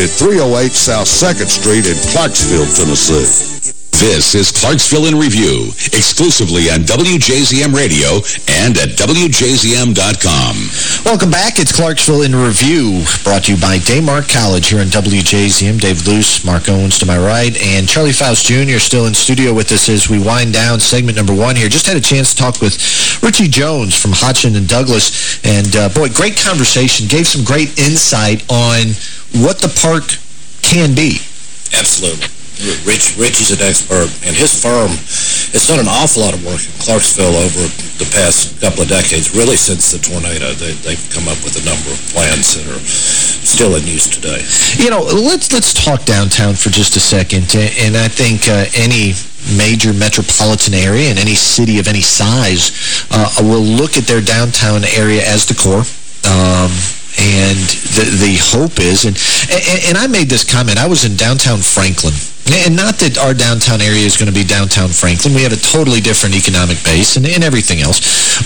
at 308 South 2nd Street in Clarksville, Tennessee. This is Clarksville in Review, exclusively on WJZM Radio and at WJZM.com. Welcome back. It's Clarksville in Review, brought to you by Daymar College here on WJZM. Dave Luce, Mark Owens to my right, and Charlie Foust Jr. still in studio with us as we wind down segment number one here. Just had a chance to talk with Richie Jones from Hodgson and Douglas, and uh, boy, great conversation. Gave some great insight on what the park can be. Absolutely. Rich, Richie's an expert, and his firm has done an awful lot of work in Clarksville over the past couple of decades, really since the tornado. They, they've come up with a number of plans that are still in use today. You know, let's let's talk downtown for just a second, and I think uh, any major metropolitan area and any city of any size uh, will look at their downtown area as the core. Um, and the, the hope is, and, and, and I made this comment, I was in downtown Franklin, and not that our downtown area is going to be downtown Franklin. We have a totally different economic base and, and everything else.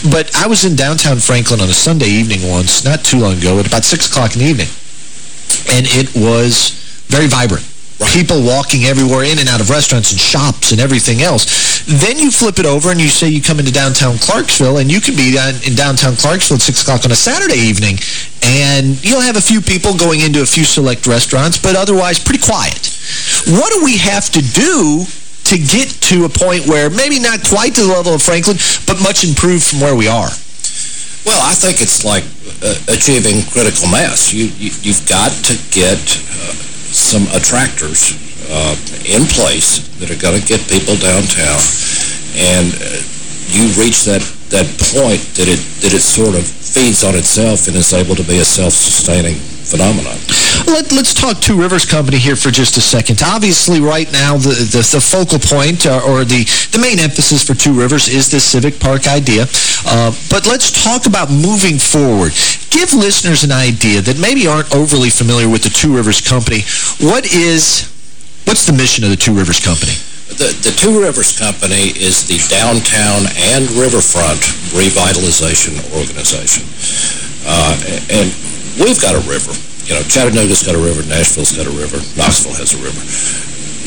But I was in downtown Franklin on a Sunday evening once, not too long ago, at about 6 o'clock in the evening. And it was very vibrant. People walking everywhere in and out of restaurants and shops and everything else. Then you flip it over and you say you come into downtown Clarksville and you could be in downtown Clarksville at 6 o'clock on a Saturday evening and you'll have a few people going into a few select restaurants, but otherwise pretty quiet. What do we have to do to get to a point where maybe not quite to the level of Franklin, but much improved from where we are? Well, I think it's like uh, achieving critical mass. You, you, have got to get uh, some attractors uh, in place that are going to get people downtown, and uh, you reach that that point that it that it sort of feeds on itself and is able to be a self-sustaining phenomenon. Let, us talk Two Rivers Company here for just a second. Obviously, right now, the, the, the focal point uh, or the, the main emphasis for Two Rivers is this Civic Park idea. Uh, but let's talk about moving forward. Give listeners an idea that maybe aren't overly familiar with the Two Rivers Company. What is, what's the mission of the Two Rivers Company? The, the Two Rivers Company is the downtown and riverfront revitalization organization. Uh, and we've got a river. You know, Chattanooga's got a river, Nashville's got a river, Knoxville has a river.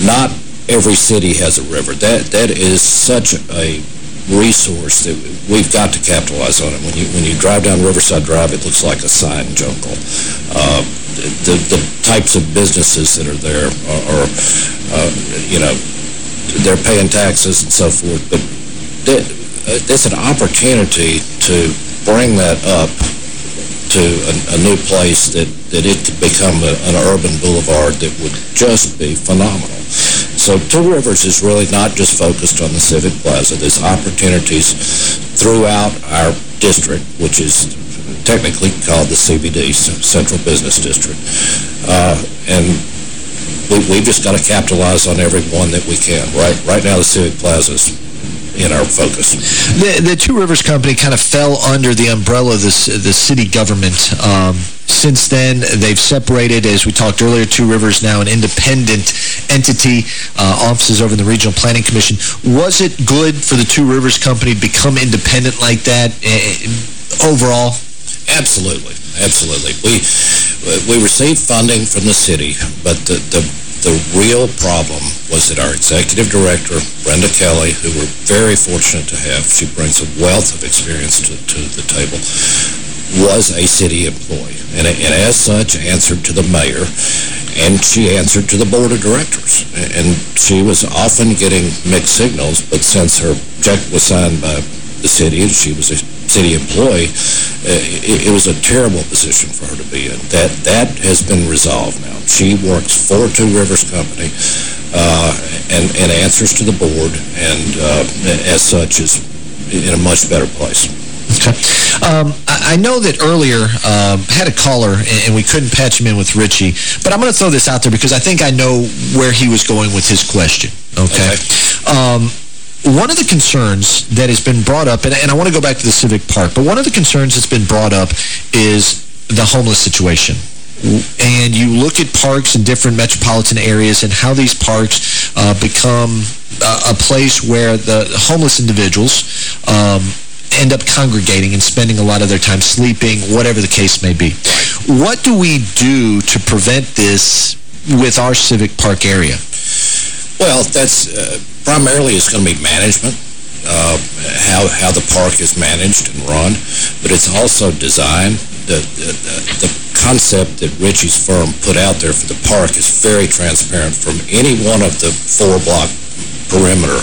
Not every city has a river. That That is such a resource that we've got to capitalize on it. When you when you drive down Riverside Drive, it looks like a sign jungle. Uh, the, the types of businesses that are there are, are uh, you know, they're paying taxes and so forth. But it's an opportunity to bring that up to a, a new place that, that it could become a, an urban boulevard that would just be phenomenal. So Two Rivers is really not just focused on the Civic Plaza. There's opportunities throughout our district, which is technically called the CBD, Central Business District. Uh, and we, we've just got to capitalize on every one that we can. Right right now, the Civic Plaza is in our focus. The, the Two Rivers Company kind of fell under the umbrella of the, the city government. Um, since then, they've separated, as we talked earlier, Two Rivers now an independent entity, uh, offices over in the Regional Planning Commission. Was it good for the Two Rivers Company to become independent like that uh, overall? Absolutely. Absolutely. We we received funding from the city, but the, the, the real problem was that our executive director, Brenda Kelly, who we're very fortunate to have, she brings a wealth of experience to, to the table, was a city employee. And, and as such, answered to the mayor, and she answered to the board of directors. And she was often getting mixed signals, but since her check was signed by the city and she was a city employee, uh, it, it, was a terrible position for her to be in. That that has been resolved now. She works for Two Rivers Company uh, and, and answers to the board, and uh, as such is in a much better place. Okay. Um, I, know that earlier um, had a caller, and, and, we couldn't patch him in with Richie, but I'm going to throw this out there because I think I know where he was going with his question. Okay. okay. Um, one of the concerns that has been brought up, and, and I want to go back to the Civic Park, but one of the concerns that's been brought up is the homeless situation and you look at parks in different metropolitan areas and how these parks uh, become a, a, place where the homeless individuals um, end up congregating and spending a lot of their time sleeping, whatever the case may be. What do we do to prevent this with our civic park area? Well, that's uh, primarily it's going to be management, uh, how how the park is managed and run, but it's also design. The, the, the concept that Richie's firm put out there for the park is very transparent. From any one of the four-block perimeter,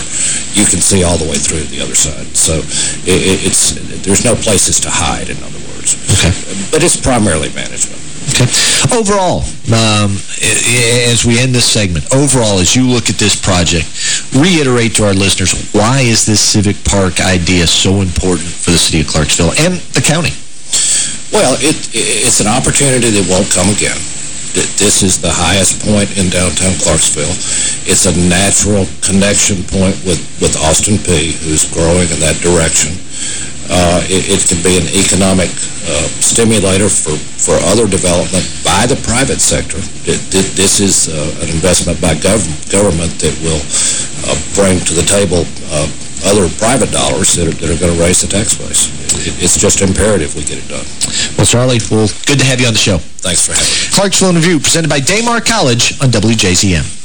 you can see all the way through to the other side. So it, it's there's no places to hide, in other words. Okay. But it's primarily management. Okay. Overall, um, as we end this segment, overall, as you look at this project, reiterate to our listeners, why is this civic park idea so important for the city of Clarksville and the county? Well, it, it's an opportunity that won't come again. This is the highest point in downtown Clarksville. It's a natural connection point with, with Austin Peay, who's growing in that direction. Uh, it, it can be an economic uh, stimulator for, for other development by the private sector. It, it, this is uh, an investment by gov government that will uh, bring to the table uh, other private dollars that are, that are going to raise the tax base. It, it's just imperative we get it done. Well, Charlie, well, good to have you on the show. Thanks for having me. Clarksville Review, presented by Daymar College on WJZM.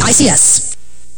ICS.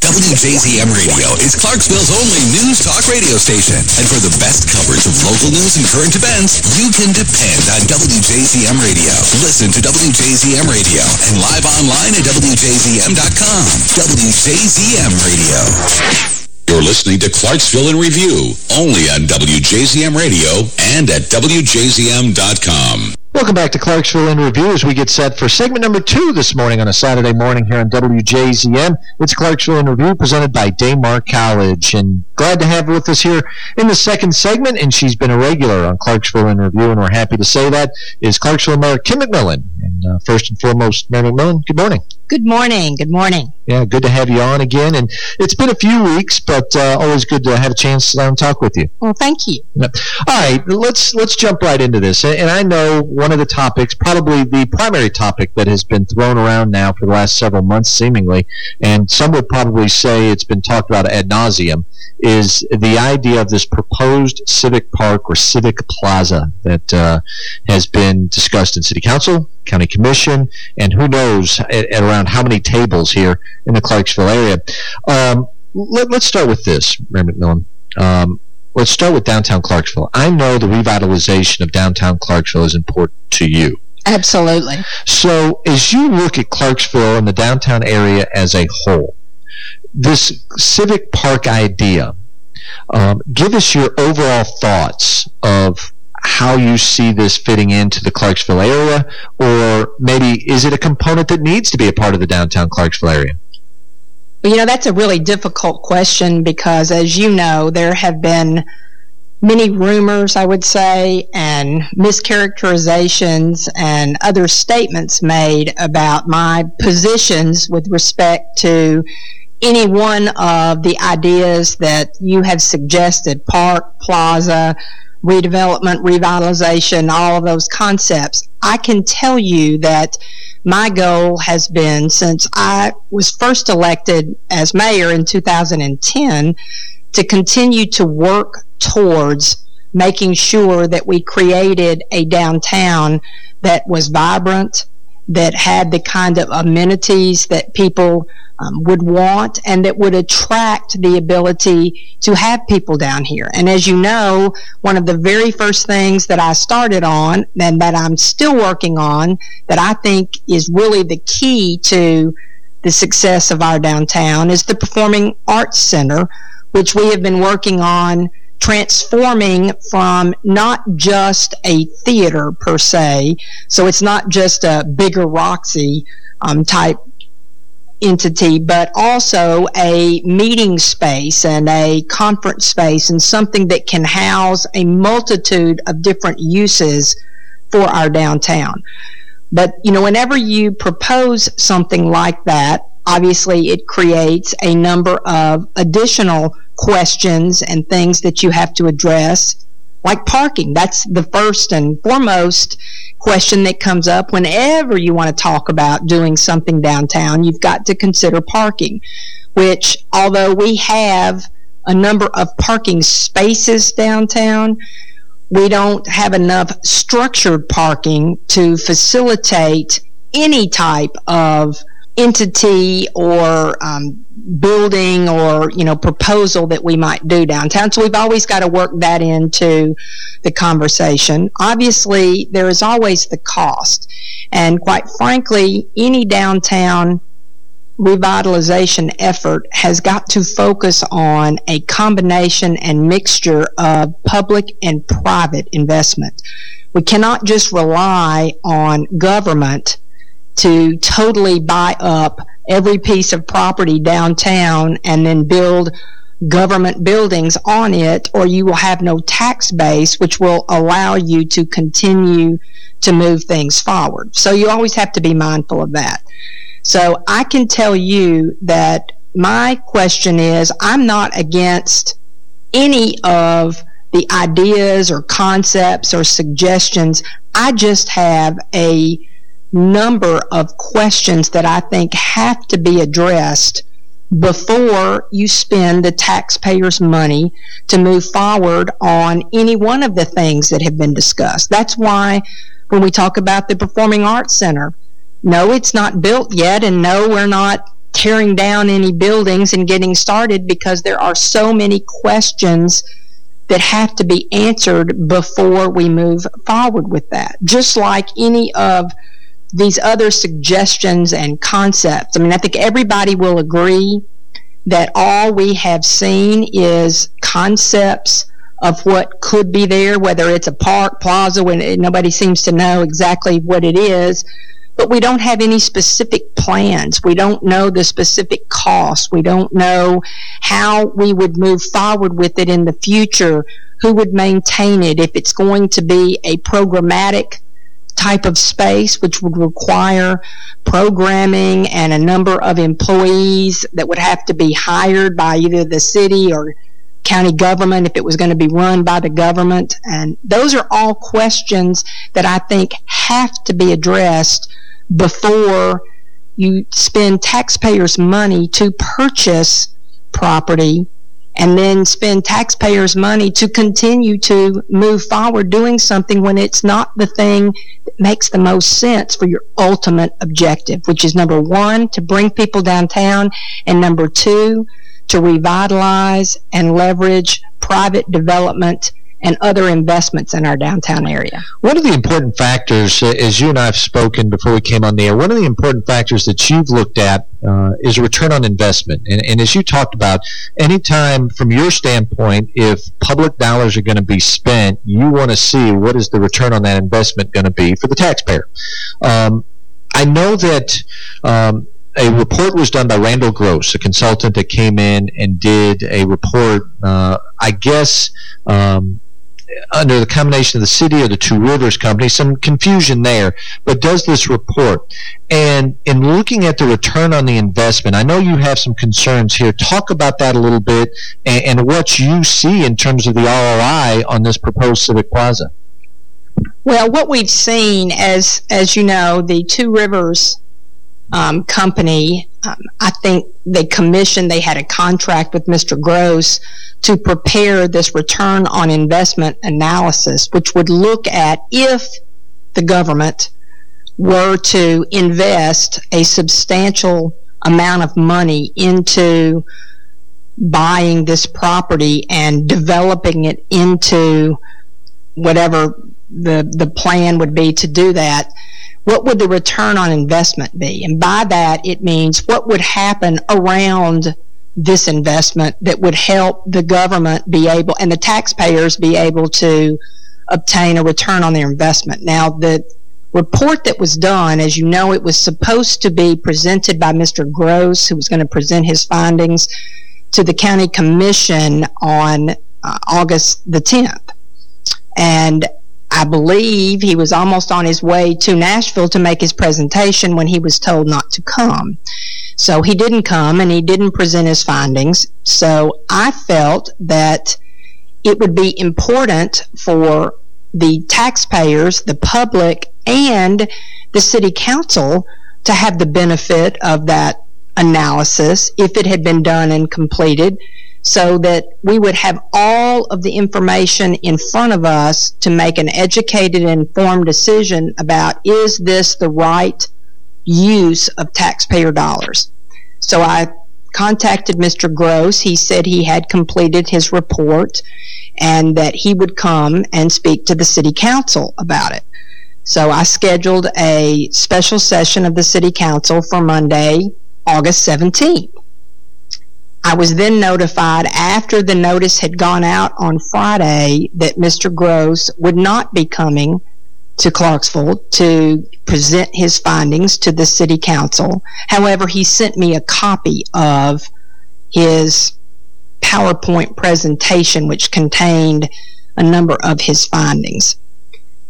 WJZM Radio is Clarksville's only news talk radio station. And for the best coverage of local news and current events, you can depend on WJZM Radio. Listen to WJZM Radio and live online at WJZM.com. WJZM Radio. You're listening to Clarksville in Review, only on WJZM Radio and at WJZM.com. Welcome back to Clarksville in Review as we get set for segment number two this morning on a Saturday morning here on WJZM. It's Clarksville in Review presented by Daymar College. And glad to have her with us here in the second segment. And she's been a regular on Clarksville in Review, and we're happy to say that, is Clarksville Mayor Kim McMillan. And uh, first and foremost, Mayor McMillan, good morning. Good morning. Good morning. Yeah, good to have you on again. And it's been a few weeks, but uh, always good to have a chance to and talk with you. Well, thank you. All right, let's let's jump right into this. And I know one of the topics, probably the primary topic that has been thrown around now for the last several months, seemingly, and some would probably say it's been talked about ad nauseum, is the idea of this proposed civic park or civic plaza that uh, has been discussed in City Council, County Commission, and who knows at, at around how many tables here in the Clarksville area. Um, let, us start with this, Mayor McMillan. Um, let's start with downtown Clarksville. I know the revitalization of downtown Clarksville is important to you. Absolutely. So as you look at Clarksville and the downtown area as a whole, this civic park idea, Um, give us your overall thoughts of how you see this fitting into the Clarksville area, or maybe is it a component that needs to be a part of the downtown Clarksville area? Well, you know, that's a really difficult question because, as you know, there have been many rumors, I would say, and mischaracterizations and other statements made about my positions with respect to any one of the ideas that you have suggested, park, plaza, redevelopment, revitalization, all of those concepts. I can tell you that my goal has been since I was first elected as mayor in 2010 to continue to work towards making sure that we created a downtown that was vibrant, that had the kind of amenities that people um, would want and that would attract the ability to have people down here. And as you know, one of the very first things that I started on and that I'm still working on that I think is really the key to the success of our downtown is the Performing Arts Center, which we have been working on transforming from not just a theater per se, so it's not just a bigger Roxy um, type entity, but also a meeting space and a conference space and something that can house a multitude of different uses for our downtown. But, you know, whenever you propose something like that, obviously it creates a number of additional questions and things that you have to address like parking. That's the first and foremost question that comes up whenever you want to talk about doing something downtown. You've got to consider parking, which although we have a number of parking spaces downtown, we don't have enough structured parking to facilitate any type of entity or um, building or you know proposal that we might do downtown. So we've always got to work that into the conversation. Obviously there is always the cost. And quite frankly any downtown revitalization effort has got to focus on a combination and mixture of public and private investment. We cannot just rely on government to totally buy up every piece of property downtown and then build government buildings on it, or you will have no tax base, which will allow you to continue to move things forward. So you always have to be mindful of that. So I can tell you that my question is I'm not against any of the ideas or concepts or suggestions. I just have a number of questions that I think have to be addressed before you spend the taxpayers' money to move forward on any one of the things that have been discussed. That's why when we talk about the Performing Arts Center, no, it's not built yet, and no, we're not tearing down any buildings and getting started because there are so many questions that have to be answered before we move forward with that. Just like any of these other suggestions and concepts. I mean, I think everybody will agree that all we have seen is concepts of what could be there, whether it's a park, plaza, when eh, nobody seems to know exactly what it is. But we don't have any specific plans. We don't know the specific costs. We don't know how we would move forward with it in the future, who would maintain it, if it's going to be a programmatic type of space, which would require programming and a number of employees that would have to be hired by either the city or county government if it was going to be run by the government. And those are all questions that I think have to be addressed before you spend taxpayers' money to purchase property and then spend taxpayers' money to continue to move forward doing something when it's not the thing that makes the most sense for your ultimate objective, which is number one, to bring people downtown, and number two, to revitalize and leverage private development and other investments in our downtown area. One of the important factors, uh, as you and I have spoken before we came on the air, one of the important factors that you've looked at uh, is return on investment. And, and as you talked about, anytime from your standpoint, if public dollars are going to be spent, you want to see what is the return on that investment going to be for the taxpayer. Um, I know that um, a report was done by Randall Gross, a consultant that came in and did a report, uh, I guess, um, under the combination of the city or the Two Rivers Company, some confusion there, but does this report. And in looking at the return on the investment, I know you have some concerns here. Talk about that a little bit and, and what you see in terms of the ROI on this proposed Civic Plaza. Well, what we've seen, as as you know, the Two Rivers um, company, um, I think they commissioned, they had a contract with Mr. Gross to prepare this return on investment analysis, which would look at if the government were to invest a substantial amount of money into buying this property and developing it into whatever the the plan would be to do that what would the return on investment be? And by that, it means what would happen around this investment that would help the government be able and the taxpayers be able to obtain a return on their investment. Now, the report that was done, as you know, it was supposed to be presented by Mr. Gross, who was going to present his findings to the county commission on uh, August the 10th. And I believe he was almost on his way to Nashville to make his presentation when he was told not to come. So he didn't come and he didn't present his findings. So I felt that it would be important for the taxpayers, the public, and the city council to have the benefit of that analysis if it had been done and completed so that we would have all of the information in front of us to make an educated informed decision about is this the right use of taxpayer dollars. So I contacted Mr. Gross. He said he had completed his report and that he would come and speak to the city council about it. So I scheduled a special session of the city council for Monday, August 17th. I was then notified after the notice had gone out on Friday that Mr. Gross would not be coming to Clarksville to present his findings to the city council. However, he sent me a copy of his PowerPoint presentation, which contained a number of his findings.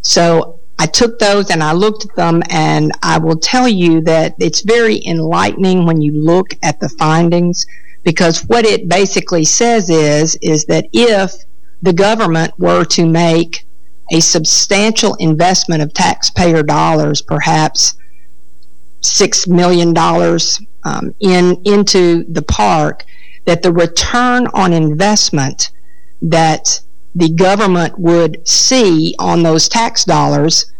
So I took those and I looked at them, and I will tell you that it's very enlightening when you look at the findings because what it basically says is is that if the government were to make a substantial investment of taxpayer dollars, perhaps six million dollars um, in into the park, that the return on investment that the government would see on those tax dollars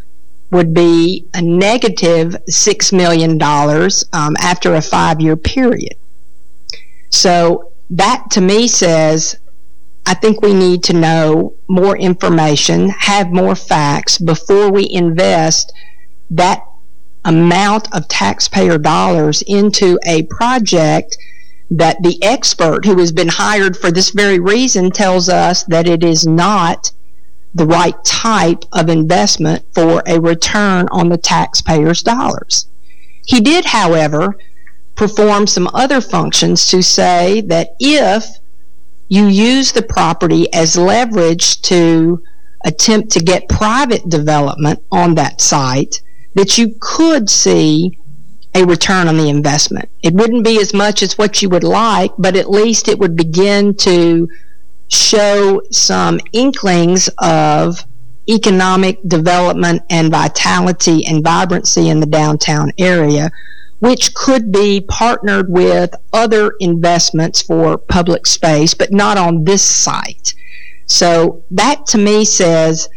would be a negative six million dollars um, after a five-year period. So that to me says I think we need to know more information, have more facts before we invest that amount of taxpayer dollars into a project that the expert who has been hired for this very reason tells us that it is not the right type of investment for a return on the taxpayer's dollars. He did, however, perform some other functions to say that if you use the property as leverage to attempt to get private development on that site, that you could see a return on the investment. It wouldn't be as much as what you would like, but at least it would begin to show some inklings of economic development and vitality and vibrancy in the downtown area which could be partnered with other investments for public space, but not on this site. So that to me says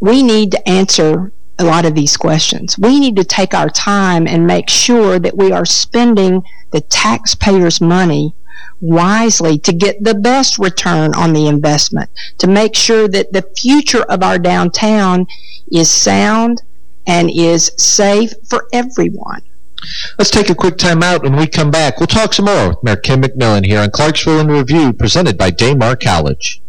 we need to answer a lot of these questions. We need to take our time and make sure that we are spending the taxpayers' money wisely to get the best return on the investment, to make sure that the future of our downtown is sound and is safe for everyone. Let's take a quick time out. When we come back, we'll talk some more with Mayor Kim McMillan here on Clarksville in Review, presented by Daymar College.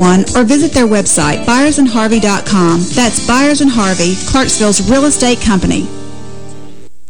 One or visit their website, byersandharvey.com. That's Byers and Harvey, Clarksville's real estate company.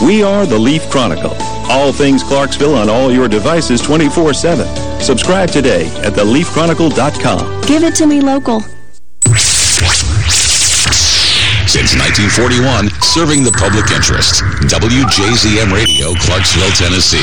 We are the Leaf Chronicle. All things Clarksville on all your devices 24-7. Subscribe today at theleafchronicle.com. Give it to me local. Since 1941, serving the public interest. WJZM Radio, Clarksville, Tennessee.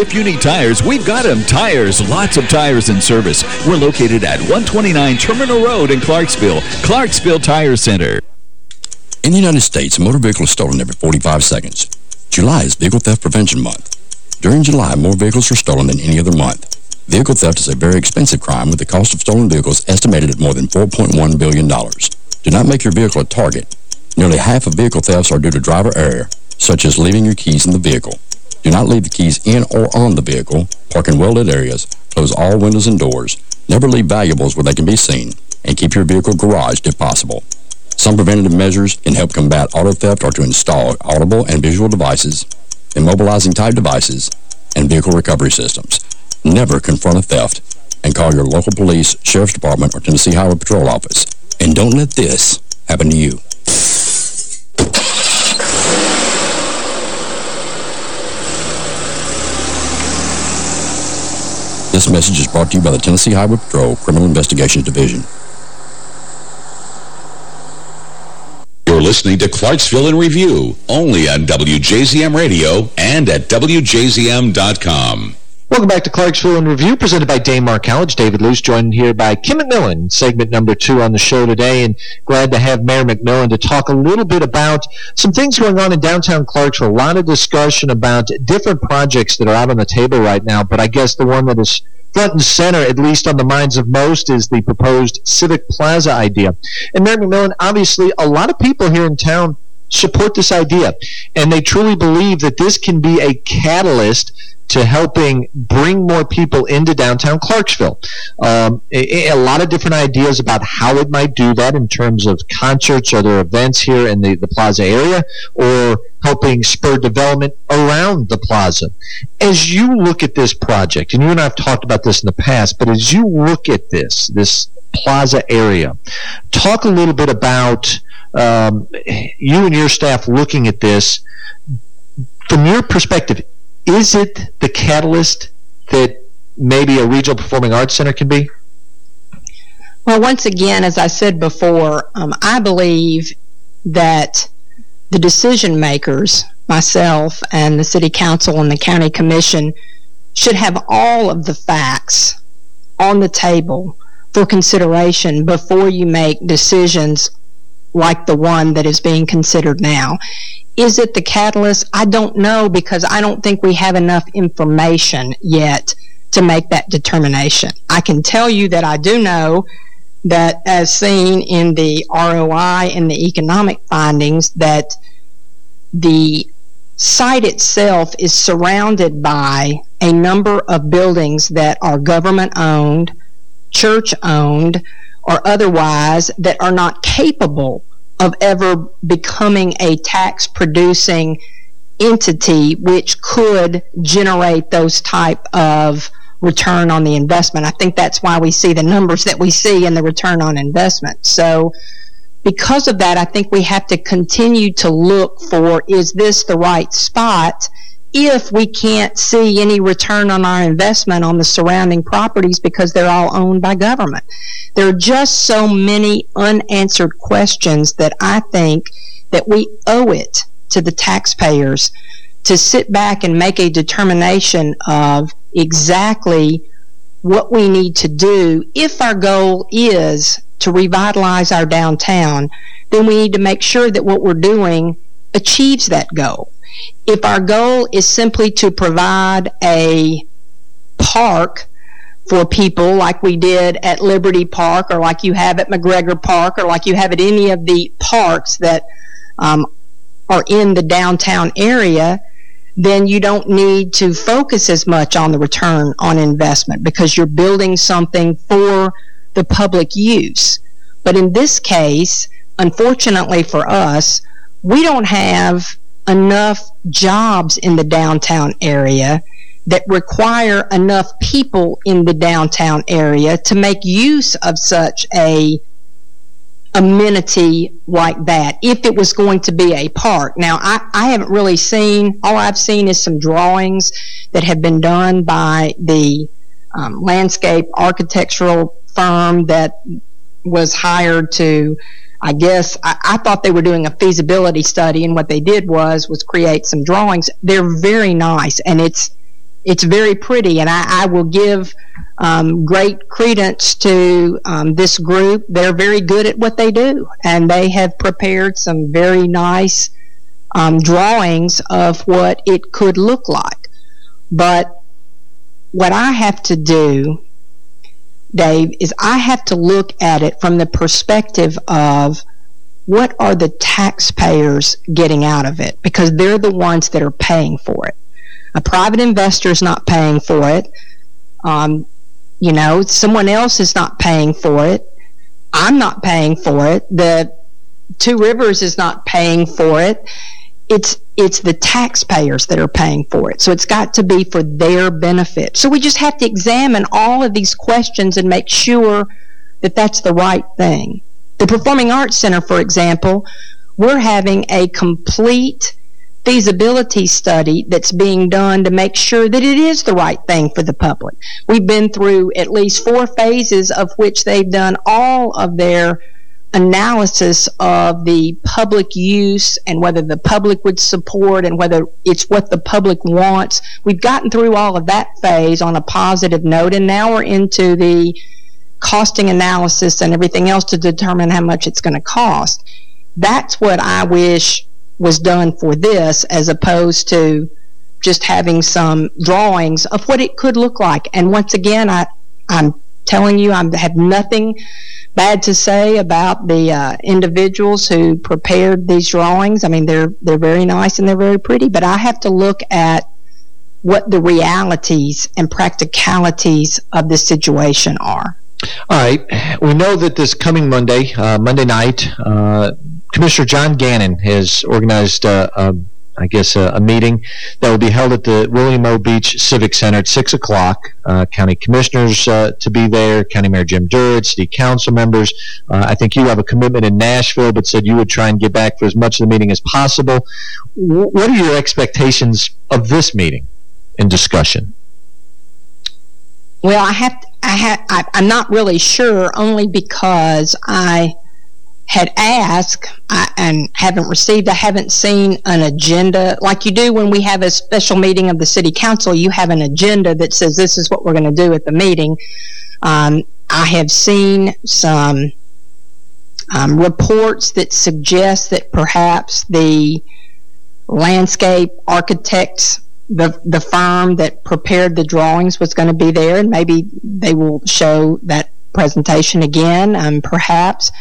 If you need tires, we've got them. Tires, lots of tires in service. We're located at 129 Terminal Road in Clarksville. Clarksville Tire Center. In the United States, a motor vehicle is stolen every 45 seconds. July is Vehicle Theft Prevention Month. During July, more vehicles are stolen than any other month. Vehicle theft is a very expensive crime with the cost of stolen vehicles estimated at more than $4.1 billion. Do not make your vehicle a target. Nearly half of vehicle thefts are due to driver error, such as leaving your keys in the vehicle. Do not leave the keys in or on the vehicle, park in well-lit areas, close all windows and doors, never leave valuables where they can be seen, and keep your vehicle garaged if possible. Some preventative measures can help combat auto theft are to install audible and visual devices, immobilizing type devices, and vehicle recovery systems. Never confront a theft, and call your local police, sheriff's department, or Tennessee Highway Patrol office. And don't let this happen to you. This message is brought to you by the Tennessee Highway Patrol Criminal Investigations Division. You're listening to Clarksville in Review, only on WJZM Radio and at WJZM.com. Welcome back to Clarksville in Review, presented by Daymar College. David Luce, joined here by Kim McMillan, segment number two on the show today, and glad to have Mayor McMillan to talk a little bit about some things going on in downtown Clarksville. A lot of discussion about different projects that are out on the table right now, but I guess the one that is front and center, at least on the minds of most, is the proposed Civic Plaza idea. And Mayor McMillan, obviously, a lot of people here in town support this idea, and they truly believe that this can be a catalyst to helping bring more people into downtown Clarksville. Um, a, a, lot of different ideas about how it might do that in terms of concerts or other events here in the, the plaza area or helping spur development around the plaza. As you look at this project, and you and I have talked about this in the past, but as you look at this, this plaza area, talk a little bit about um, you and your staff looking at this from your perspective is it the catalyst that maybe a regional performing arts center can be? Well, once again, as I said before, um, I believe that the decision makers, myself and the city council and the county commission, should have all of the facts on the table for consideration before you make decisions like the one that is being considered now. Is it the catalyst? I don't know because I don't think we have enough information yet to make that determination. I can tell you that I do know that as seen in the ROI and the economic findings that the site itself is surrounded by a number of buildings that are government owned, church owned, or otherwise that are not capable of ever becoming a tax producing entity which could generate those type of return on the investment. I think that's why we see the numbers that we see in the return on investment. So because of that, I think we have to continue to look for is this the right spot if we can't see any return on our investment on the surrounding properties because they're all owned by government. There are just so many unanswered questions that I think that we owe it to the taxpayers to sit back and make a determination of exactly what we need to do if our goal is to revitalize our downtown, then we need to make sure that what we're doing achieves that goal. If our goal is simply to provide a park for people like we did at Liberty Park or like you have at McGregor Park or like you have at any of the parks that um, are in the downtown area, then you don't need to focus as much on the return on investment because you're building something for the public use. But in this case, unfortunately for us, we don't have enough jobs in the downtown area that require enough people in the downtown area to make use of such a amenity like that if it was going to be a park. Now, I, I haven't really seen, all I've seen is some drawings that have been done by the um, landscape architectural firm that was hired to I guess I, I, thought they were doing a feasibility study, and what they did was was create some drawings. They're very nice, and it's it's very pretty, and I, I will give um, great credence to um, this group. They're very good at what they do, and they have prepared some very nice um, drawings of what it could look like. But what I have to do Dave, is I have to look at it from the perspective of what are the taxpayers getting out of it because they're the ones that are paying for it. A private investor is not paying for it. Um, you know, someone else is not paying for it. I'm not paying for it. The Two Rivers is not paying for it. It's it's the taxpayers that are paying for it. So it's got to be for their benefit. So we just have to examine all of these questions and make sure that that's the right thing. The Performing Arts Center, for example, we're having a complete feasibility study that's being done to make sure that it is the right thing for the public. We've been through at least four phases of which they've done all of their analysis of the public use and whether the public would support and whether it's what the public wants. We've gotten through all of that phase on a positive note, and now we're into the costing analysis and everything else to determine how much it's going to cost. That's what I wish was done for this as opposed to just having some drawings of what it could look like. And once again, I, I'm telling you, I have nothing bad to say about the uh, individuals who prepared these drawings. I mean, they're they're very nice and they're very pretty, but I have to look at what the realities and practicalities of this situation are. All right. We know that this coming Monday, uh, Monday night, uh, Commissioner John Gannon has organized a I guess, a, a, meeting that will be held at the William O. Beach Civic Center at 6 o'clock. Uh, county commissioners uh, to be there, County Mayor Jim Durrett, city council members. Uh, I think you have a commitment in Nashville, but said you would try and get back for as much of the meeting as possible. W what are your expectations of this meeting and discussion? Well, I have, I have, I'm not really sure, only because I had asked I, and haven't received. I haven't seen an agenda like you do when we have a special meeting of the city council. You have an agenda that says this is what we're going to do at the meeting. Um, I have seen some um, reports that suggest that perhaps the landscape architects the the firm that prepared the drawings was going to be there and maybe they will show that presentation again um, perhaps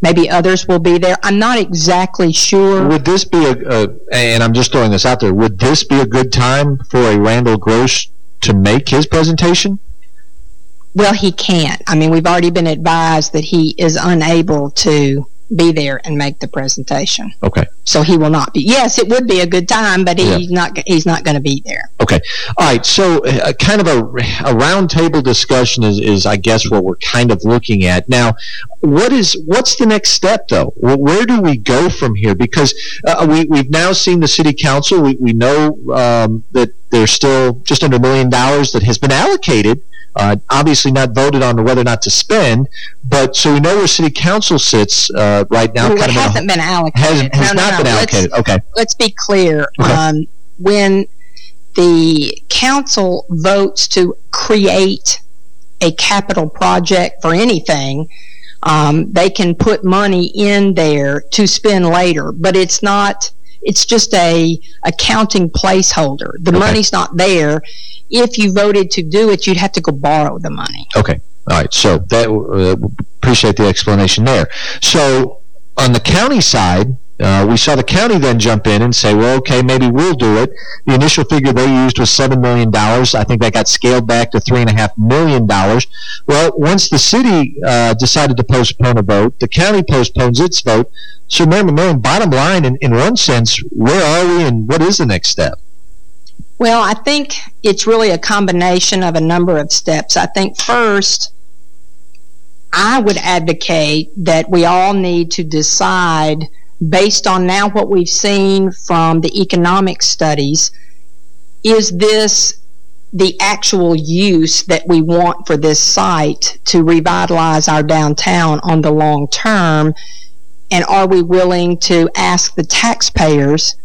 Maybe others will be there. I'm not exactly sure. Would this be a, a and I'm just throwing this out there, would this be a good time for a Randall Gross to make his presentation? Well, he can't. I mean, we've already been advised that he is unable to be there and make the presentation. Okay. So he will not be. Yes, it would be a good time, but he's yeah. not he's not going to be there. Okay. All right. So uh, kind of a, a roundtable discussion is, is, I guess, what we're kind of looking at. Now, what is what's the next step, though? Where do we go from here? Because uh, we, we've now seen the city council. We, we know um, that there's still just under a million dollars that has been allocated uh, obviously not voted on whether or not to spend, but so we know where city council sits uh, right now. Well, it hasn't been allocated. Has, has no, no, not no. been allocated. Let's, okay. Let's be clear. Okay. Um, when the council votes to create a capital project for anything, um, they can put money in there to spend later, but it's not it's just a accounting placeholder. The okay. money's not there. If you voted to do it, you'd have to go borrow the money. Okay. All right. So that uh, appreciate the explanation there. So on the county side, uh, we saw the county then jump in and say, well, okay, maybe we'll do it. The initial figure they used was $7 million. I think that got scaled back to $3.5 million. Well, once the city uh, decided to postpone a vote, the county postpones its vote. So, Mayor McMillan, bottom line, in, in one sense, where are we and what is the next step? Well, I think it's really a combination of a number of steps. I think first, I would advocate that we all need to decide – based on now what we've seen from the economic studies, is this the actual use that we want for this site to revitalize our downtown on the long term? And are we willing to ask the taxpayers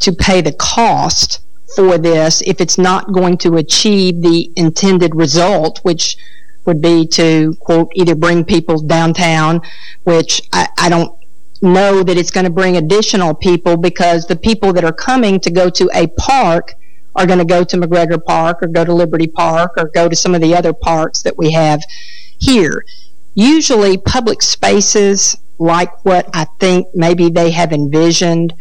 to pay the cost for this if it's not going to achieve the intended result, which would be to, quote, either bring people downtown, which I, I don't know that it's going to bring additional people because the people that are coming to go to a park are going to go to McGregor Park or go to Liberty Park or go to some of the other parks that we have here. Usually public spaces like what I think maybe they have envisioned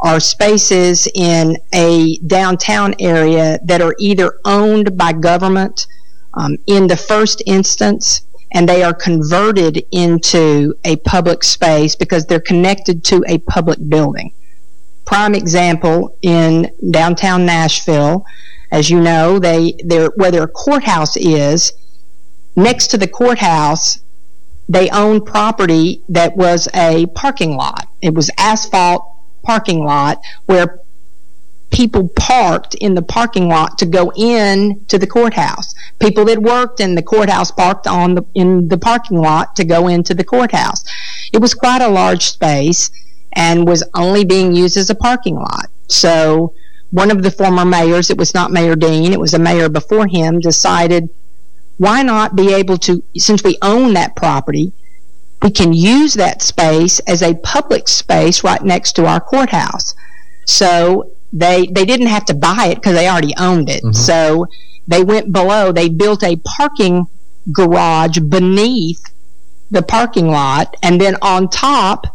are spaces in a downtown area that are either owned by government um, in the first instance and they are converted into a public space because they're connected to a public building. Prime example in downtown Nashville, as you know, they where their courthouse is, next to the courthouse, they own property that was a parking lot. It was asphalt parking lot where people parked in the parking lot to go in to the courthouse. People that worked in the courthouse parked on the, in the parking lot to go into the courthouse. It was quite a large space and was only being used as a parking lot. So one of the former mayors, it was not Mayor Dean, it was a mayor before him, decided why not be able to, since we own that property, we can use that space as a public space right next to our courthouse. So they they didn't have to buy it because they already owned it. Mm-hmm. So they went below. They built a parking garage beneath the parking lot, and then on top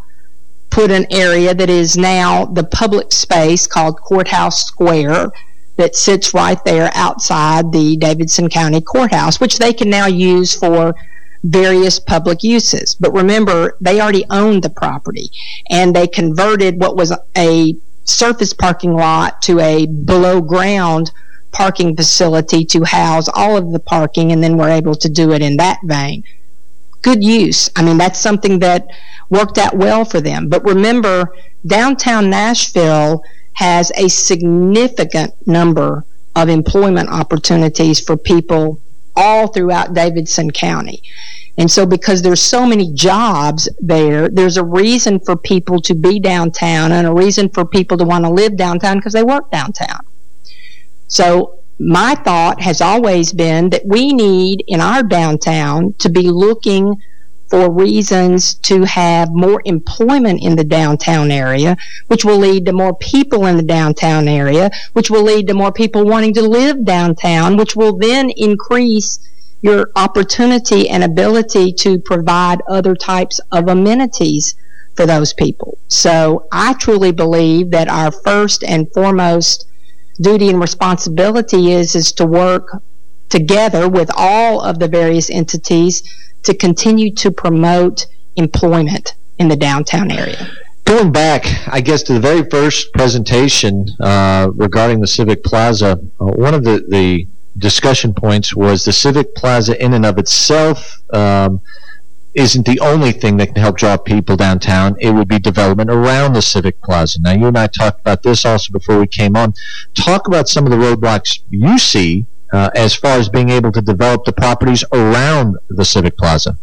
put an area that is now the public space called Courthouse Square that sits right there outside the Davidson County Courthouse, which they can now use for various public uses. But remember, they already owned the property and they converted what was a surface parking lot to a below ground parking facility to house all of the parking and then we're able to do it in that vein. Good use. I mean, that's something that worked out well for them. But remember, downtown Nashville has a significant number of employment opportunities for people all throughout Davidson County. And so because there's so many jobs there, there's a reason for people to be downtown and a reason for people to want to live downtown because they work downtown. So my thought has always been that we need in our downtown to be looking for reasons to have more employment in the downtown area, which will lead to more people in the downtown area, which will lead to more people wanting to live downtown, which will then increase your opportunity and ability to provide other types of amenities for those people. So I truly believe that our first and foremost duty and responsibility is is to work together with all of the various entities to continue to promote employment in the downtown area. Going back, I guess, to the very first presentation uh, regarding the Civic Plaza, uh, one of the, the discussion points was the Civic Plaza in and of itself um, isn't the only thing that can help draw people downtown. It would be development around the Civic Plaza. Now, you and I talked about this also before we came on. Talk about some of the roadblocks you see uh, as far as being able to develop the properties around the Civic Plaza.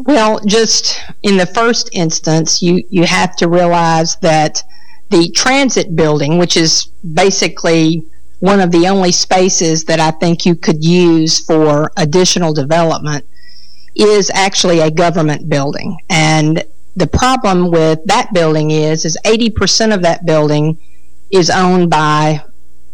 Well, just in the first instance, you, you have to realize that the transit building, which is basically one of the only spaces that I think you could use for additional development is actually a government building. And the problem with that building is, is 80% of that building is owned by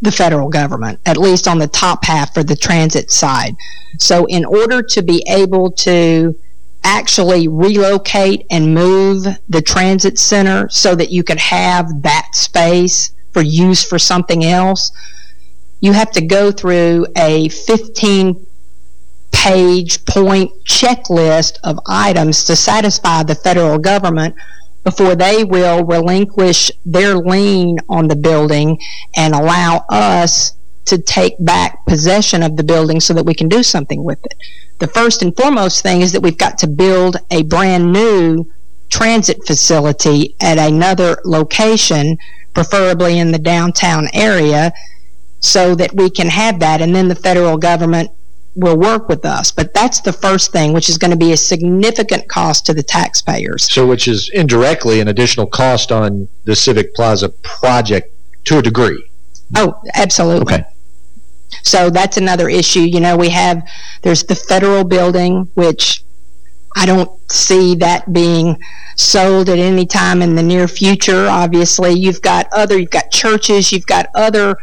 the federal government, at least on the top half for the transit side. So in order to be able to actually relocate and move the transit center so that you could have that space for use for something else, you have to go through a 15 page point checklist of items to satisfy the federal government before they will relinquish their lien on the building and allow us to take back possession of the building so that we can do something with it. The first and foremost thing is that we've got to build a brand new transit facility at another location, preferably in the downtown area, so that we can have that. And then the federal government will work with us. But that's the first thing, which is going to be a significant cost to the taxpayers. So which is indirectly an additional cost on the Civic Plaza project to a degree. Oh, absolutely. Okay. So that's another issue. You know, we have, there's the federal building, which I don't see that being sold at any time in the near future. Obviously, you've got other, you've got churches, you've got other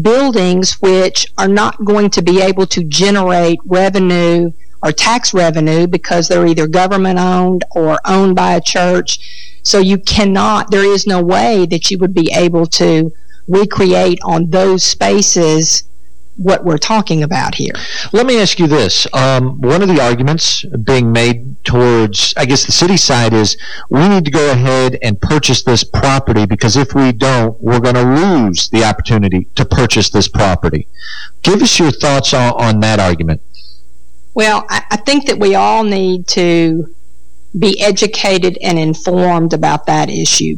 buildings which are not going to be able to generate revenue or tax revenue because they're either government owned or owned by a church. So you cannot, there is no way that you would be able to recreate on those spaces what we're talking about here. Let me ask you this. Um, one of the arguments being made towards, I guess, the city side is we need to go ahead and purchase this property because if we don't, we're going to lose the opportunity to purchase this property. Give us your thoughts on, on that argument. Well, I, I think that we all need to be educated and informed about that issue.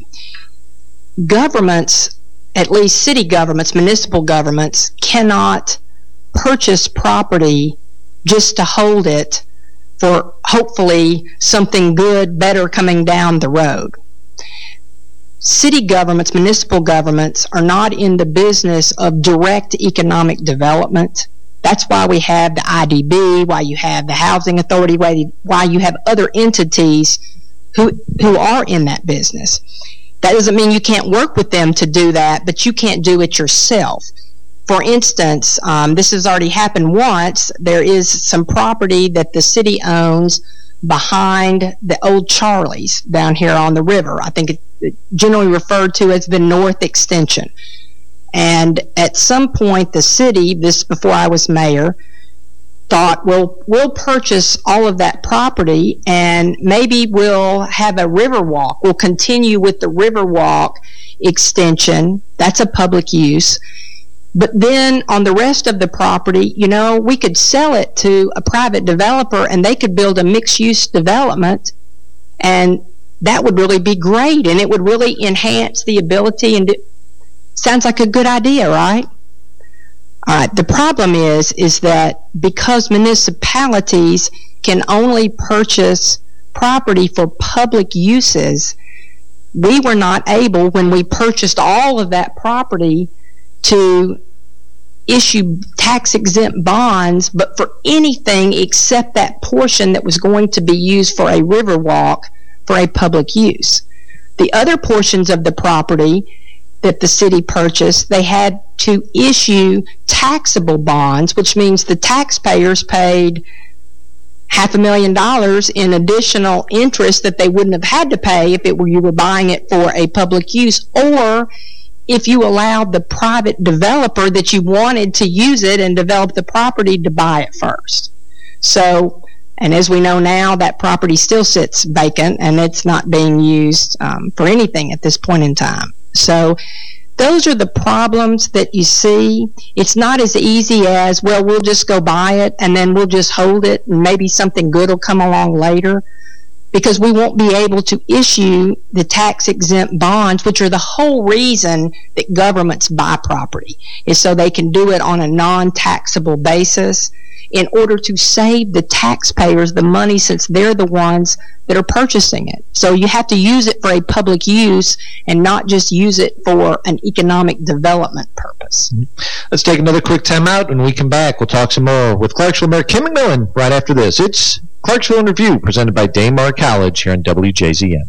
Governments at least city governments, municipal governments, cannot purchase property just to hold it for hopefully something good, better coming down the road. City governments, municipal governments are not in the business of direct economic development. That's why we have the IDB, why you have the Housing Authority, why you have other entities who, who are in that business. That doesn't mean you can't work with them to do that, but you can't do it yourself. For instance, um, this has already happened once. There is some property that the city owns behind the old Charlie's down here on the river. I think it's generally referred to as the North Extension. And at some point, the city, this before I was mayor, thought, well, we'll purchase all of that property and maybe we'll have a river walk. We'll continue with the river walk extension. That's a public use. But then on the rest of the property, you know, we could sell it to a private developer and they could build a mixed use development and that would really be great and it would really enhance the ability and it sounds like a good idea, right? All right, the problem is, is that because municipalities can only purchase property for public uses, we were not able, when we purchased all of that property, to issue tax-exempt bonds, but for anything except that portion that was going to be used for a river walk for a public use. The other portions of the property that the city purchased, they had to issue taxable bonds, which means the taxpayers paid half a million dollars in additional interest that they wouldn't have had to pay if it were you were buying it for a public use or if you allowed the private developer that you wanted to use it and develop the property to buy it first. So, and as we know now, that property still sits vacant and it's not being used um, for anything at this point in time. So those are the problems that you see. It's not as easy as, well, we'll just go buy it and then we'll just hold it and maybe something good will come along later because we won't be able to issue the tax-exempt bonds, which are the whole reason that governments buy property, is so they can do it on a non-taxable basis in order to save the taxpayers the money since they're the ones that are purchasing it. So you have to use it for a public use and not just use it for an economic development purpose. Mm-hmm. Let's take another quick time out. When we come back, we'll talk some more with Clarksville Mayor Kim McMillan right after this. It's Clarksville in Review presented by Daymar College here on WJZM.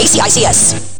ACICS.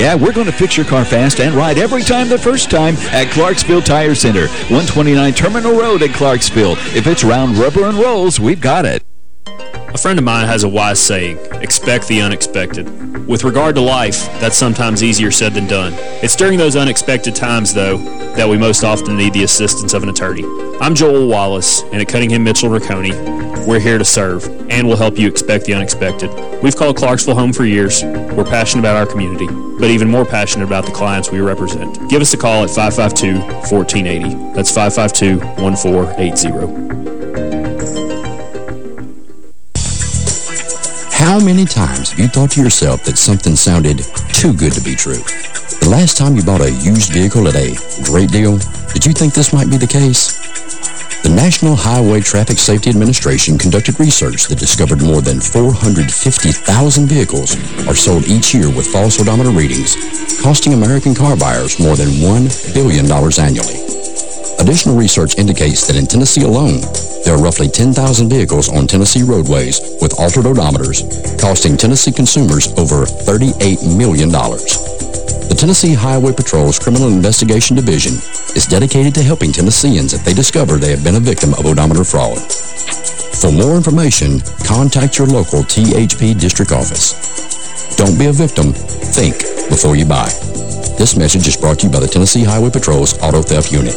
Yeah, we're going to fix your car fast and right every time the first time at Clarksville Tire Center, 129 Terminal Road in Clarksville. If it's round, rubber, and rolls, we've got it. A friend of mine has a wise saying, expect the unexpected. With regard to life, that's sometimes easier said than done. It's during those unexpected times, though, that we most often need the assistance of an attorney. I'm Joel Wallace, and at Cunningham Mitchell Rocconi, we're here to serve, and we'll help you expect the unexpected. We've called Clarksville home for years. We're passionate about our community, but even more passionate about the clients we represent. Give us a call at 552-1480. That's 552-1480. How many times have you thought to yourself that something sounded too good to be true? The last time you bought a used vehicle at a great deal, did you think this might be the case? The National Highway Traffic Safety Administration conducted research that discovered more than 450,000 vehicles are sold each year with false odometer readings, costing American car buyers more than $1 billion annually. Additional research indicates that in Tennessee alone, there are roughly 10,000 vehicles on Tennessee roadways with altered odometers, costing Tennessee consumers over $38 million. The Tennessee Highway Patrol's Criminal Investigation Division is dedicated to helping Tennesseans if they discover they have been a victim of odometer fraud. For more information, contact your local THP district office. Don't be a victim. Think before you buy. This message is brought to you by the Tennessee Highway Patrol's Auto Theft Unit.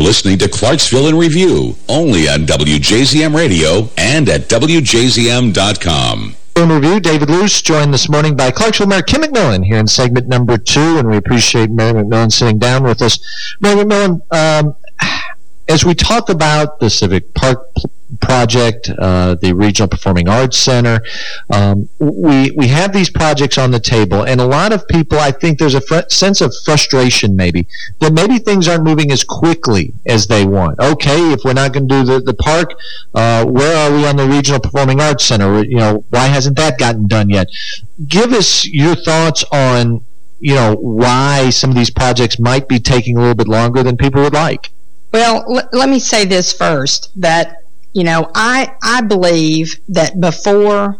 You're listening to Clarksville in Review, only on WJZM Radio and at WJZM.com. In review, David Luce, joined this morning by Clarksville Mayor Kim McMillan here in segment number two, and we appreciate Mayor McMillan sitting down with us. Mayor McMillan, um, as we talk about the Civic Park project, uh, the Regional Performing Arts Center. Um, we we have these projects on the table, and a lot of people, I think, there's a sense of frustration, maybe that maybe things aren't moving as quickly as they want. Okay, if we're not going to do the the park, uh, where are we on the Regional Performing Arts Center? You know, why hasn't that gotten done yet? Give us your thoughts on you know why some of these projects might be taking a little bit longer than people would like. Well, l- let me say this first that you know, I I believe that before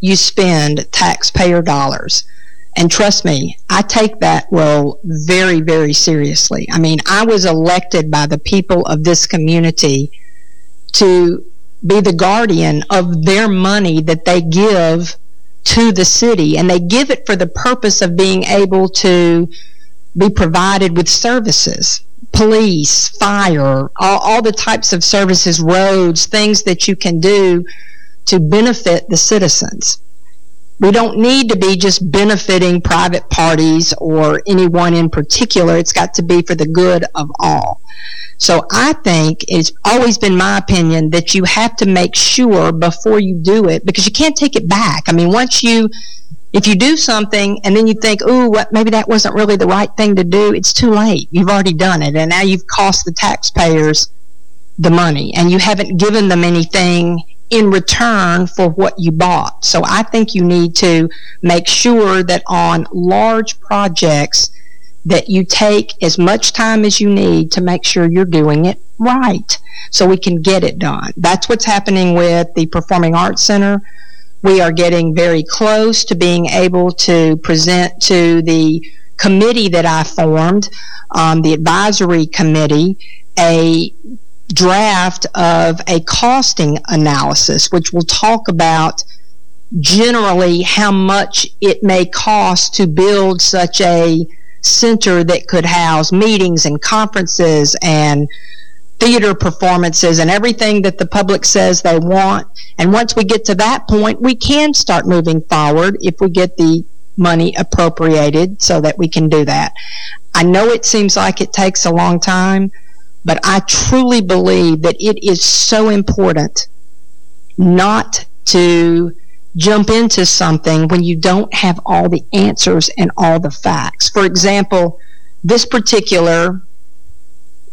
you spend taxpayer dollars, and trust me, I take that role very, very seriously. I mean, I was elected by the people of this community to be the guardian of their money that they give to the city, and they give it for the purpose of being able to be provided with services police, fire, all, all the types of services, roads, things that you can do to benefit the citizens. We don't need to be just benefiting private parties or anyone in particular. It's got to be for the good of all. So I think it's always been my opinion that you have to make sure before you do it because you can't take it back. I mean, once you if you do something and then you think, "Ooh, what, maybe that wasn't really the right thing to do," it's too late. You've already done it, and now you've cost the taxpayers the money, and you haven't given them anything in return for what you bought. So I think you need to make sure that on large projects that you take as much time as you need to make sure you're doing it right so we can get it done. That's what's happening with the Performing Arts Center we are getting very close to being able to present to the committee that I formed, um, the advisory committee, a draft of a costing analysis, which will talk about generally how much it may cost to build such a center that could house meetings and conferences and theater performances and everything that the public says they want. And once we get to that point, we can start moving forward if we get the money appropriated so that we can do that. I know it seems like it takes a long time, But I truly believe that it is so important not to jump into something when you don't have all the answers and all the facts. For example, this particular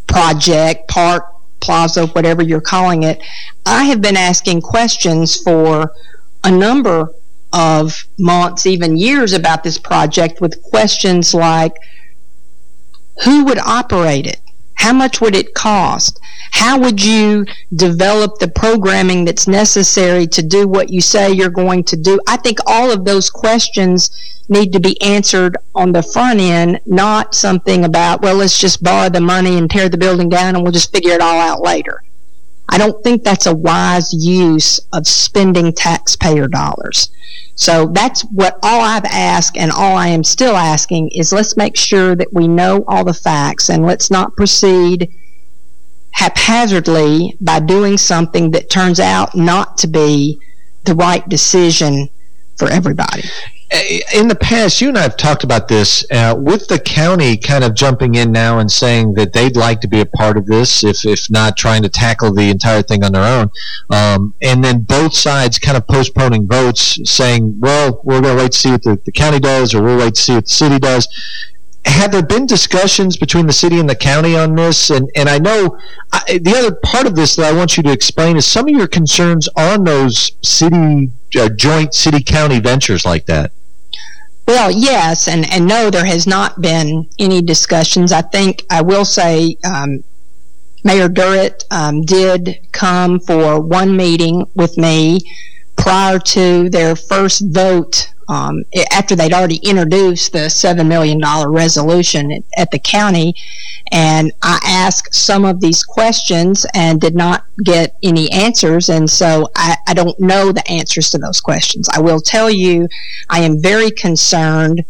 project, park, plaza, whatever you're calling it, I have been asking questions for a number of months, even years about this project with questions like, who would operate it? How much would it cost? How would you develop the programming that's necessary to do what you say you're going to do? I think all of those questions need to be answered on the front end, not something about, well, let's just borrow the money and tear the building down and we'll just figure it all out later. I don't think that's a wise use of spending taxpayer dollars. So that's what all I've asked and all I am still asking is let's make sure that we know all the facts and let's not proceed haphazardly by doing something that turns out not to be the right decision for everybody in the past, you and I have talked about this uh, with the county kind of jumping in now and saying that they'd like to be a part of this, if if not trying to tackle the entire thing on their own, um, and then both sides kind of postponing votes, saying, "Well, we're going to wait to see what the, the county does, or we'll wait to see what the city does." have there been discussions between the city and the county on this? And and I know I, the other part of this that I want you to explain is some of your concerns on those city uh, joint city county ventures like that. Well, yes, and, and no, there has not been any discussions. I think I will say um, Mayor Durrett um, did come for one meeting with me prior to their first vote um, after they'd already introduced the $7 million resolution at, the county. And I asked some of these questions and did not get any answers. And so I, I don't know the answers to those questions. I will tell you, I am very concerned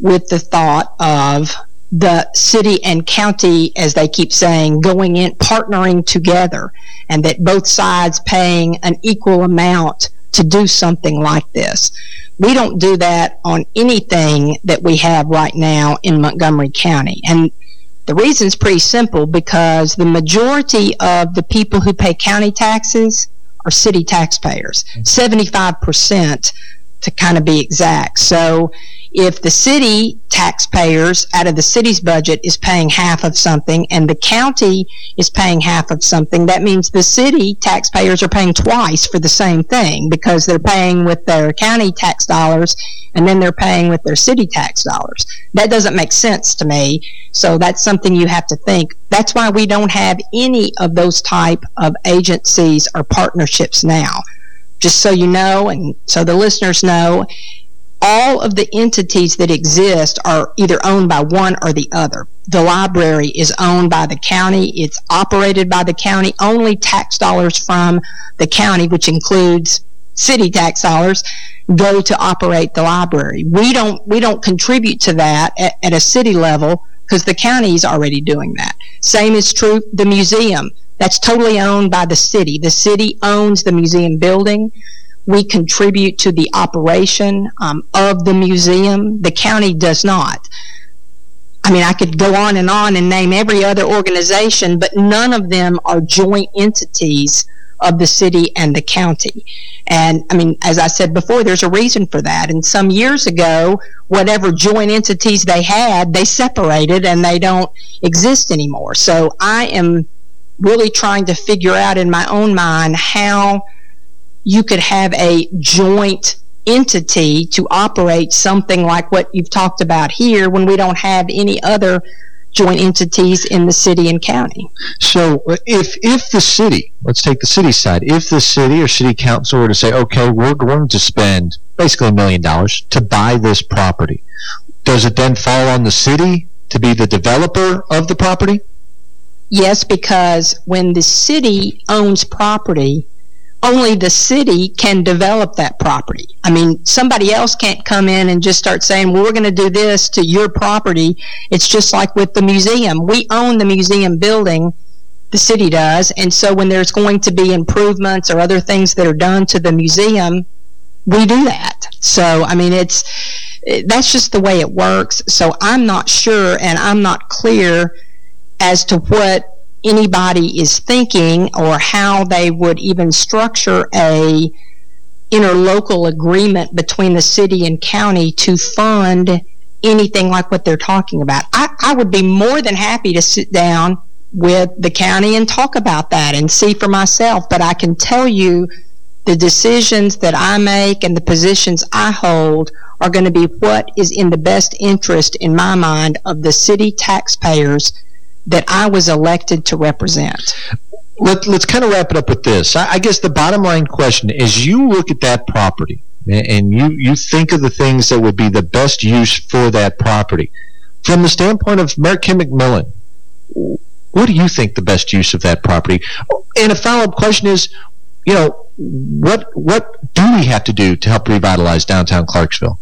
with the thought of the city and county, as they keep saying, going in, partnering together, and that both sides paying an equal amount to do something like this. We don't do that on anything that we have right now in Montgomery County. And the reason is pretty simple because the majority of the people who pay county taxes are city taxpayers, mm-hmm. 75% to kind of be exact. So if the city taxpayers out of the city's budget is paying half of something and the county is paying half of something, that means the city taxpayers are paying twice for the same thing because they're paying with their county tax dollars and then they're paying with their city tax dollars. That doesn't make sense to me. So that's something you have to think. That's why we don't have any of those type of agencies or partnerships now. Just so you know and so the listeners know, all of the entities that exist are either owned by one or the other. The library is owned by the county. It's operated by the county. Only tax dollars from the county, which includes city tax dollars, go to operate the library. We don't we don't contribute to that at, at a city level because the county is already doing that. Same is true the museum. That's totally owned by the city. The city owns the museum building we contribute to the operation um, of the museum. The county does not. I mean, I could go on and on and name every other organization, but none of them are joint entities of the city and the county. And I mean, as I said before, there's a reason for that. And some years ago, whatever joint entities they had, they separated and they don't exist anymore. So I am really trying to figure out in my own mind how you could have a joint entity to operate something like what you've talked about here when we don't have any other joint entities in the city and county. So if if the city, let's take the city side, if the city or city council were to say, okay, we're going to spend basically a million dollars to buy this property, does it then fall on the city to be the developer of the property? Yes, because when the city owns property, only the city can develop that property. I mean, somebody else can't come in and just start saying, well, we're going to do this to your property. It's just like with the museum. We own the museum building, the city does, and so when there's going to be improvements or other things that are done to the museum, we do that. So, I mean, it's that's just the way it works. So I'm not sure and I'm not clear as to what anybody is thinking or how they would even structure a interlocal agreement between the city and county to fund anything like what they're talking about. I, I would be more than happy to sit down with the county and talk about that and see for myself. But I can tell you the decisions that I make and the positions I hold are going to be what is in the best interest, in my mind, of the city taxpayers that I was elected to represent. Let, us kind of wrap it up with this. I, I guess the bottom line question is you look at that property and you, you think of the things that would be the best use for that property. From the standpoint of Mayor Kim McMillan, what do you think the best use of that property? And a follow-up question is, you know, what what do we have to do to help revitalize downtown Clarksville?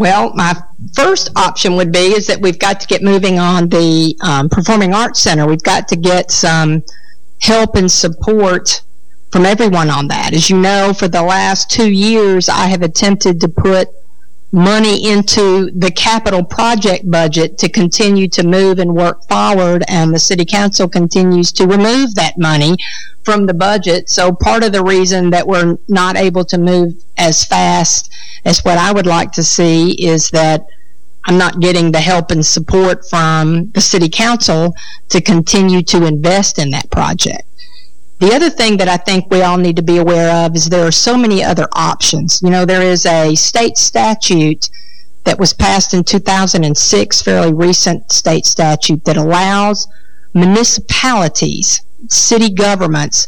Well, my first option would be is that we've got to get moving on the um, Performing Arts Center. We've got to get some help and support from everyone on that. As you know, for the last two years, I have attempted to put money into the capital project budget to continue to move and work forward, and the City Council continues to remove that money from the budget. So part of the reason that we're not able to move as fast as what I would like to see is that I'm not getting the help and support from the City Council to continue to invest in that project. The other thing that I think we all need to be aware of is there are so many other options. You know, there is a state statute that was passed in 2006, fairly recent state statute that allows municipalities, city governments,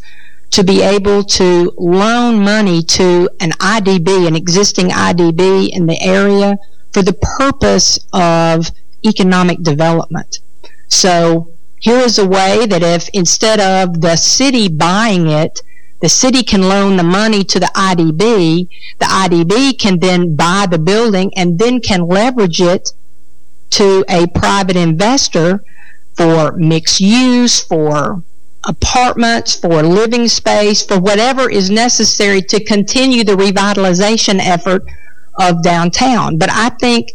to be able to loan money to an IDB, an existing IDB in the area for the purpose of economic development. So here is a way that if instead of the city buying it, the city can loan the money to the IDB, the IDB can then buy the building and then can leverage it to a private investor for mixed use, for apartments, for living space, for whatever is necessary to continue the revitalization effort of downtown. But I think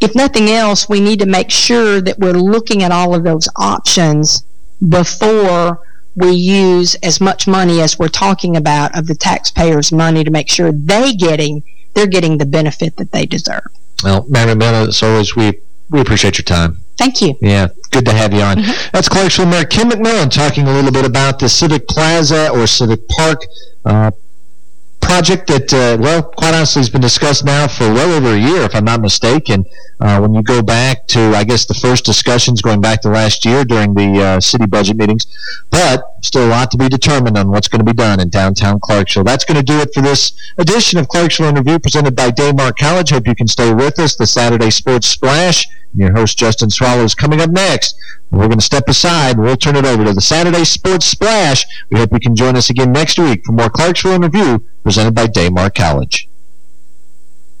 if nothing else, we need to make sure that we're looking at all of those options before we use as much money as we're talking about of the taxpayers' money to make sure they getting they're getting the benefit that they deserve. Well, Mayor McMillan, as always, we we appreciate your time. Thank you. Yeah, good to have you on. Mm -hmm. That's Clarksville Mayor Kim McMillan talking a little bit about the Civic Plaza or Civic Park uh, project that, uh, well, quite honestly, has been discussed now for well over a year, if I'm not mistaken. Uh, when you go back to, I guess, the first discussions going back to last year during the uh, city budget meetings, but still a lot to be determined on what's going to be done in downtown Clarksville. That's going to do it for this edition of Clarksville in Review presented by Daymar College. Hope you can stay with us. The Saturday Sports Splash. Your host, Justin Swallow, is coming up next. We're going to step aside. We'll turn it over to the Saturday Sports Splash. We hope you can join us again next week for more Clarksville in Review presented by Daymar College.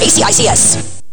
ACICS.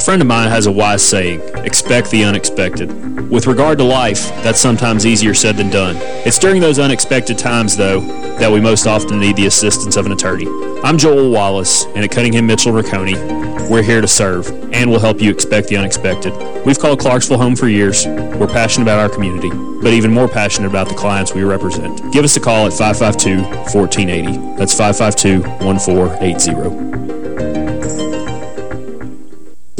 A friend of mine has a wise saying, expect the unexpected. With regard to life, that's sometimes easier said than done. It's during those unexpected times, though, that we most often need the assistance of an attorney. I'm Joel Wallace, and at Cunningham Mitchell Rocconi, we're here to serve, and we'll help you expect the unexpected. We've called Clarksville home for years. We're passionate about our community, but even more passionate about the clients we represent. Give us a call at 552-1480. That's 552-1480.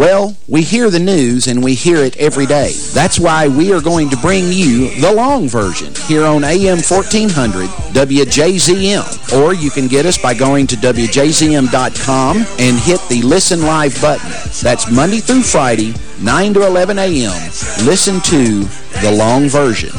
Well, we hear the news and we hear it every day. That's why we are going to bring you the long version here on AM 1400 WJZM. Or you can get us by going to WJZM.com and hit the Listen Live button. That's Monday through Friday, 9 to 11 a.m. Listen to the long version.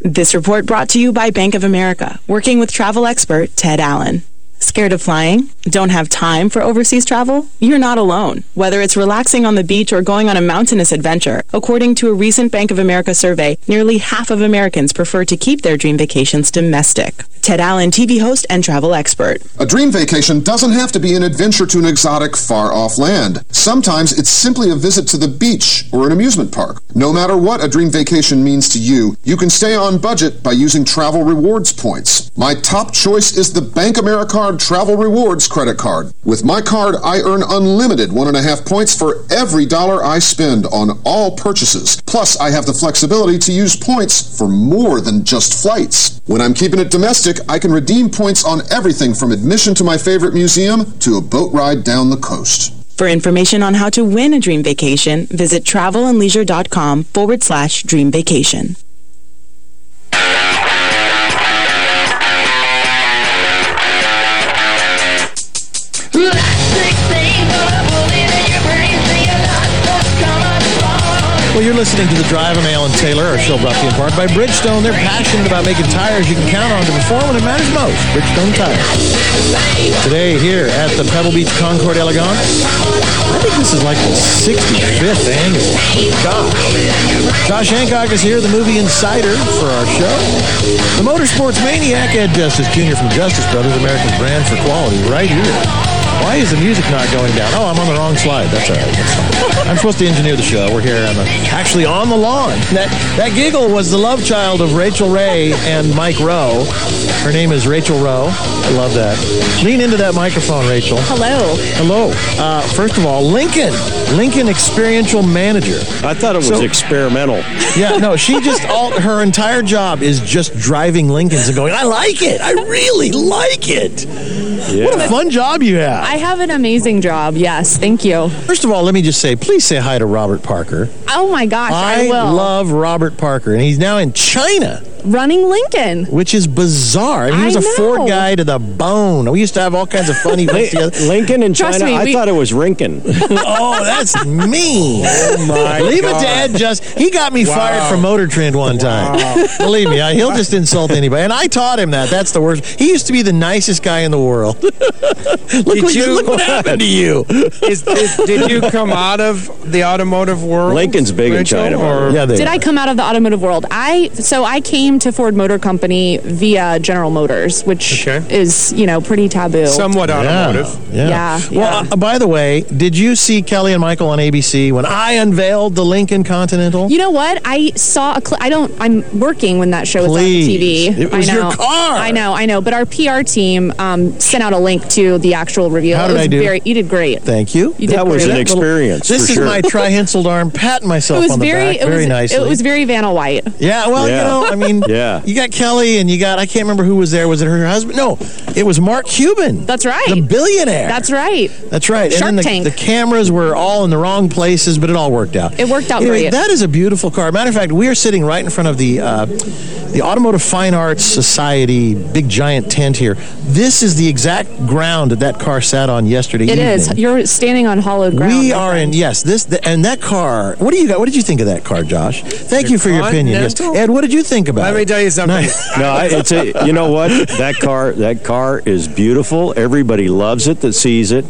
This report brought to you by Bank of America, working with travel expert Ted Allen. Scared of flying? Don't have time for overseas travel? You're not alone. Whether it's relaxing on the beach or going on a mountainous adventure, according to a recent Bank of America survey, nearly half of Americans prefer to keep their dream vacations domestic. Ted Allen, TV host and travel expert. A dream vacation doesn't have to be an adventure to an exotic, far-off land. Sometimes it's simply a visit to the beach or an amusement park. No matter what a dream vacation means to you, you can stay on budget by using travel rewards points. My top choice is the Bank Travel Rewards credit card. With my card, I earn unlimited one and a half points for every dollar I spend on all purchases. Plus, I have the flexibility to use points for more than just flights. When I'm keeping it domestic, I can redeem points on everything from admission to my favorite museum to a boat ride down the coast. For information on how to win a dream vacation, visit travelandleisure.com forward slash dream vacation. Well, you're listening to The Drive. I'm Alan Taylor. Our show brought to you in part by Bridgestone. They're passionate about making tires you can count on to perform when it matters most. Bridgestone tires. Today here at the Pebble Beach Concours d'Elegance. I think this is like the 65th annual. Gosh. Josh Hancock is here, the movie insider for our show. The Motorsports Maniac, Ed Justice Jr. from Justice Brothers, American brand for quality, right here. Why is the music not going down? Oh, I'm on the wrong slide. That's all right. That's fine. I'm supposed to engineer the show. We're here on the, actually on the lawn. That that giggle was the love child of Rachael Ray and Mike Rowe. Her name is Rachel Rowe. I love that. Lean into that microphone, Rachel. Hello. Hello. Uh, first of all, Lincoln. Lincoln Experiential Manager. I thought it was So- experimental. Yeah, no, she just, all her entire job is just driving Lincolns and going, I like it. I really like it. What a fun job you have. I have an amazing job. Yes, thank you. First of all, let me just say, please say hi to Robert Parker. Oh my gosh, I, I will. love Robert Parker, and he's now in China, running Lincoln. which is bizarre. I mean, he was I a Ford guy to the bone. We used to have all kinds of funny events together. Lincoln in Trust China? me, I we- thought it was Rinkin. oh, that's mean. Oh, my Leave it to Ed Just. He got me Wow. fired from Motor Trend one time. Believe me, I, he'll just insult anybody. And I taught him that. That's the worst. He used to be the nicest guy in the world. look, what, you- look what happened to you. Is, is, did you come out of the automotive world? Lincoln's big in China. Or? Yeah, they Did I come out of the automotive world? I so I came to Ford Motor Company via General Motors, which is, you know, pretty taboo. Somewhat automotive. Yeah. Well, uh, by the way, did you see Kelly and Michael on ABC when I unveiled the Lincoln Continental? You know what? I saw a clip. I don't. I'm working when that show was Please. on TV. It was I know. your car. I know. I know. But our PR team um, sent out a link to the actual reveal. How it did was I do? Very, you did great. Thank you. You That was great. an experience. This for is sure. my tri-hinseled arm patting myself It was on the very. back It very was. nicely. It was very Vanna White. Yeah, well, Yeah. you know, I mean, Yeah. you got Kelly and you got, I can't remember who was there. Was it her husband? No, it was Mark Cuban. That's right. The billionaire. That's right. That's right. Shark and then the, Tank. the cameras were all in the wrong places, but it all worked out. It worked out Anyway, great. That is a beautiful car. Matter of fact, we are sitting right in front of the uh, the Automotive Fine Arts Society big giant tent here. This is the exact ground that that car sat on yesterday It evening. is. You're standing on hollowed ground. We are in yes. This the, and that car. What do you got? What did you think of that car, Josh? Thank you for your opinion. Yes. Ed, what did you think about Let it? me tell you something. no, I- it's a. You know what? That car. That car is beautiful. Everybody loves it that sees it.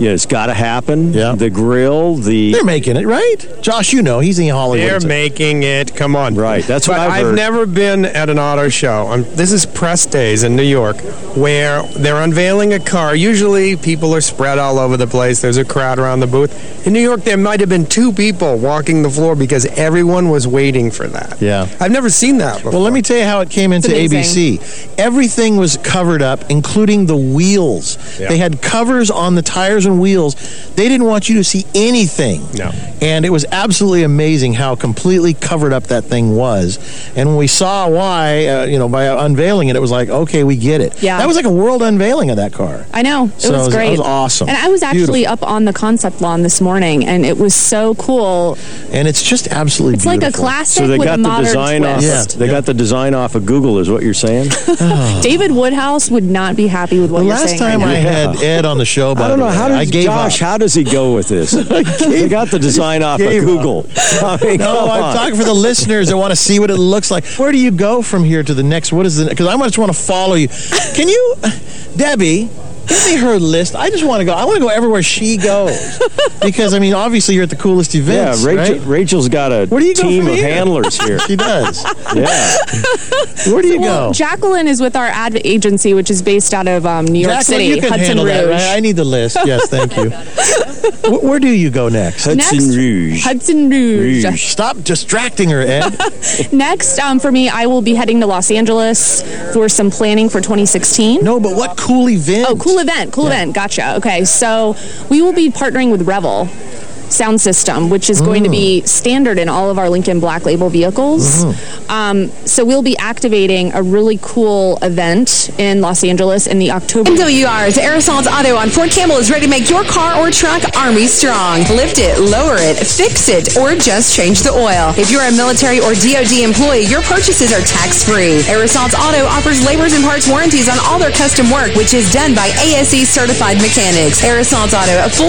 Yeah, it's got to happen. Yeah. The grill. The. They're making it right, Josh. You know he's in Hollywood. They're It's making it. Come on. Right. That's what But I've, I've heard. never been at an auto show. Um, this is press days in New York, where they're unveiling a car. Usually, people are spread all over the place. There's a crowd around the booth. In New York, there might have been two people walking the floor because everyone was waiting for that. Yeah. I've never seen that before. Well, let me tell you how it came into ABC. Everything was covered up, including the wheels. Yeah. They had covers on the tires and wheels. They didn't want you to see anything. No. And it was absolutely amazing how completely covered up that thing was. And when we saw why, uh, you know, by unveiling it, it was like, okay, we get it. Yeah. That was like a world unveiling of that car. I know. It So was was- great. it was awesome. And I was actually Beautiful. up on the concept lawn this morning, and it was so cool. And it's just absolutely It's like a beautiful. classic So they with got a the design twist. off. They got the design off of Google, is what you're saying? David Woodhouse would not be happy with what The you're last time right I now. had Ed on the show, by I don't the know way, how does I gave Josh. up. How does he go with this? they got the design off of Google. I mean, no, I'm on. talking for the listeners that want to see what it looks like. Where do you go from here to the next? What is the? Because I just want to follow you. Can you, Debbie? Give me her list. I just want to go. I want to go everywhere she goes. Because I mean, obviously you're at the coolest Yeah, events. Rachel, right? Rachel's got a Where do you team from of here? handlers here. She does. yeah. Where do you well, go? Jacqueline is with our ad agency, which is based out of um, New York Jacqueline, City, you can Hudson handle Rouge. that, right? I need the list. Yes, thank you. Wh- Where do you go next? Hudson Next- Rouge. Hudson Rouge. Stop distracting her, Ed. Next, um, for me, I will be heading to Los Angeles for some planning for 2016. No, but what cool event? Oh, cool event, cool event. Gotcha. Okay, so we will be partnering with Revel sound system, which is going to be standard in all of our Lincoln Black Label vehicles. Um, so we'll be activating a really cool event in Los Angeles in the October. MWR's Aerosols Auto on Fort Campbell is ready to make your car or truck Army strong. Lift it, lower it, fix it, or just change the oil. If you're a military or DoD employee, your purchases are tax-free. Aerosols Auto offers labors and parts warranties on all their custom work, which is done by ASE certified mechanics. Aerosols Auto, a full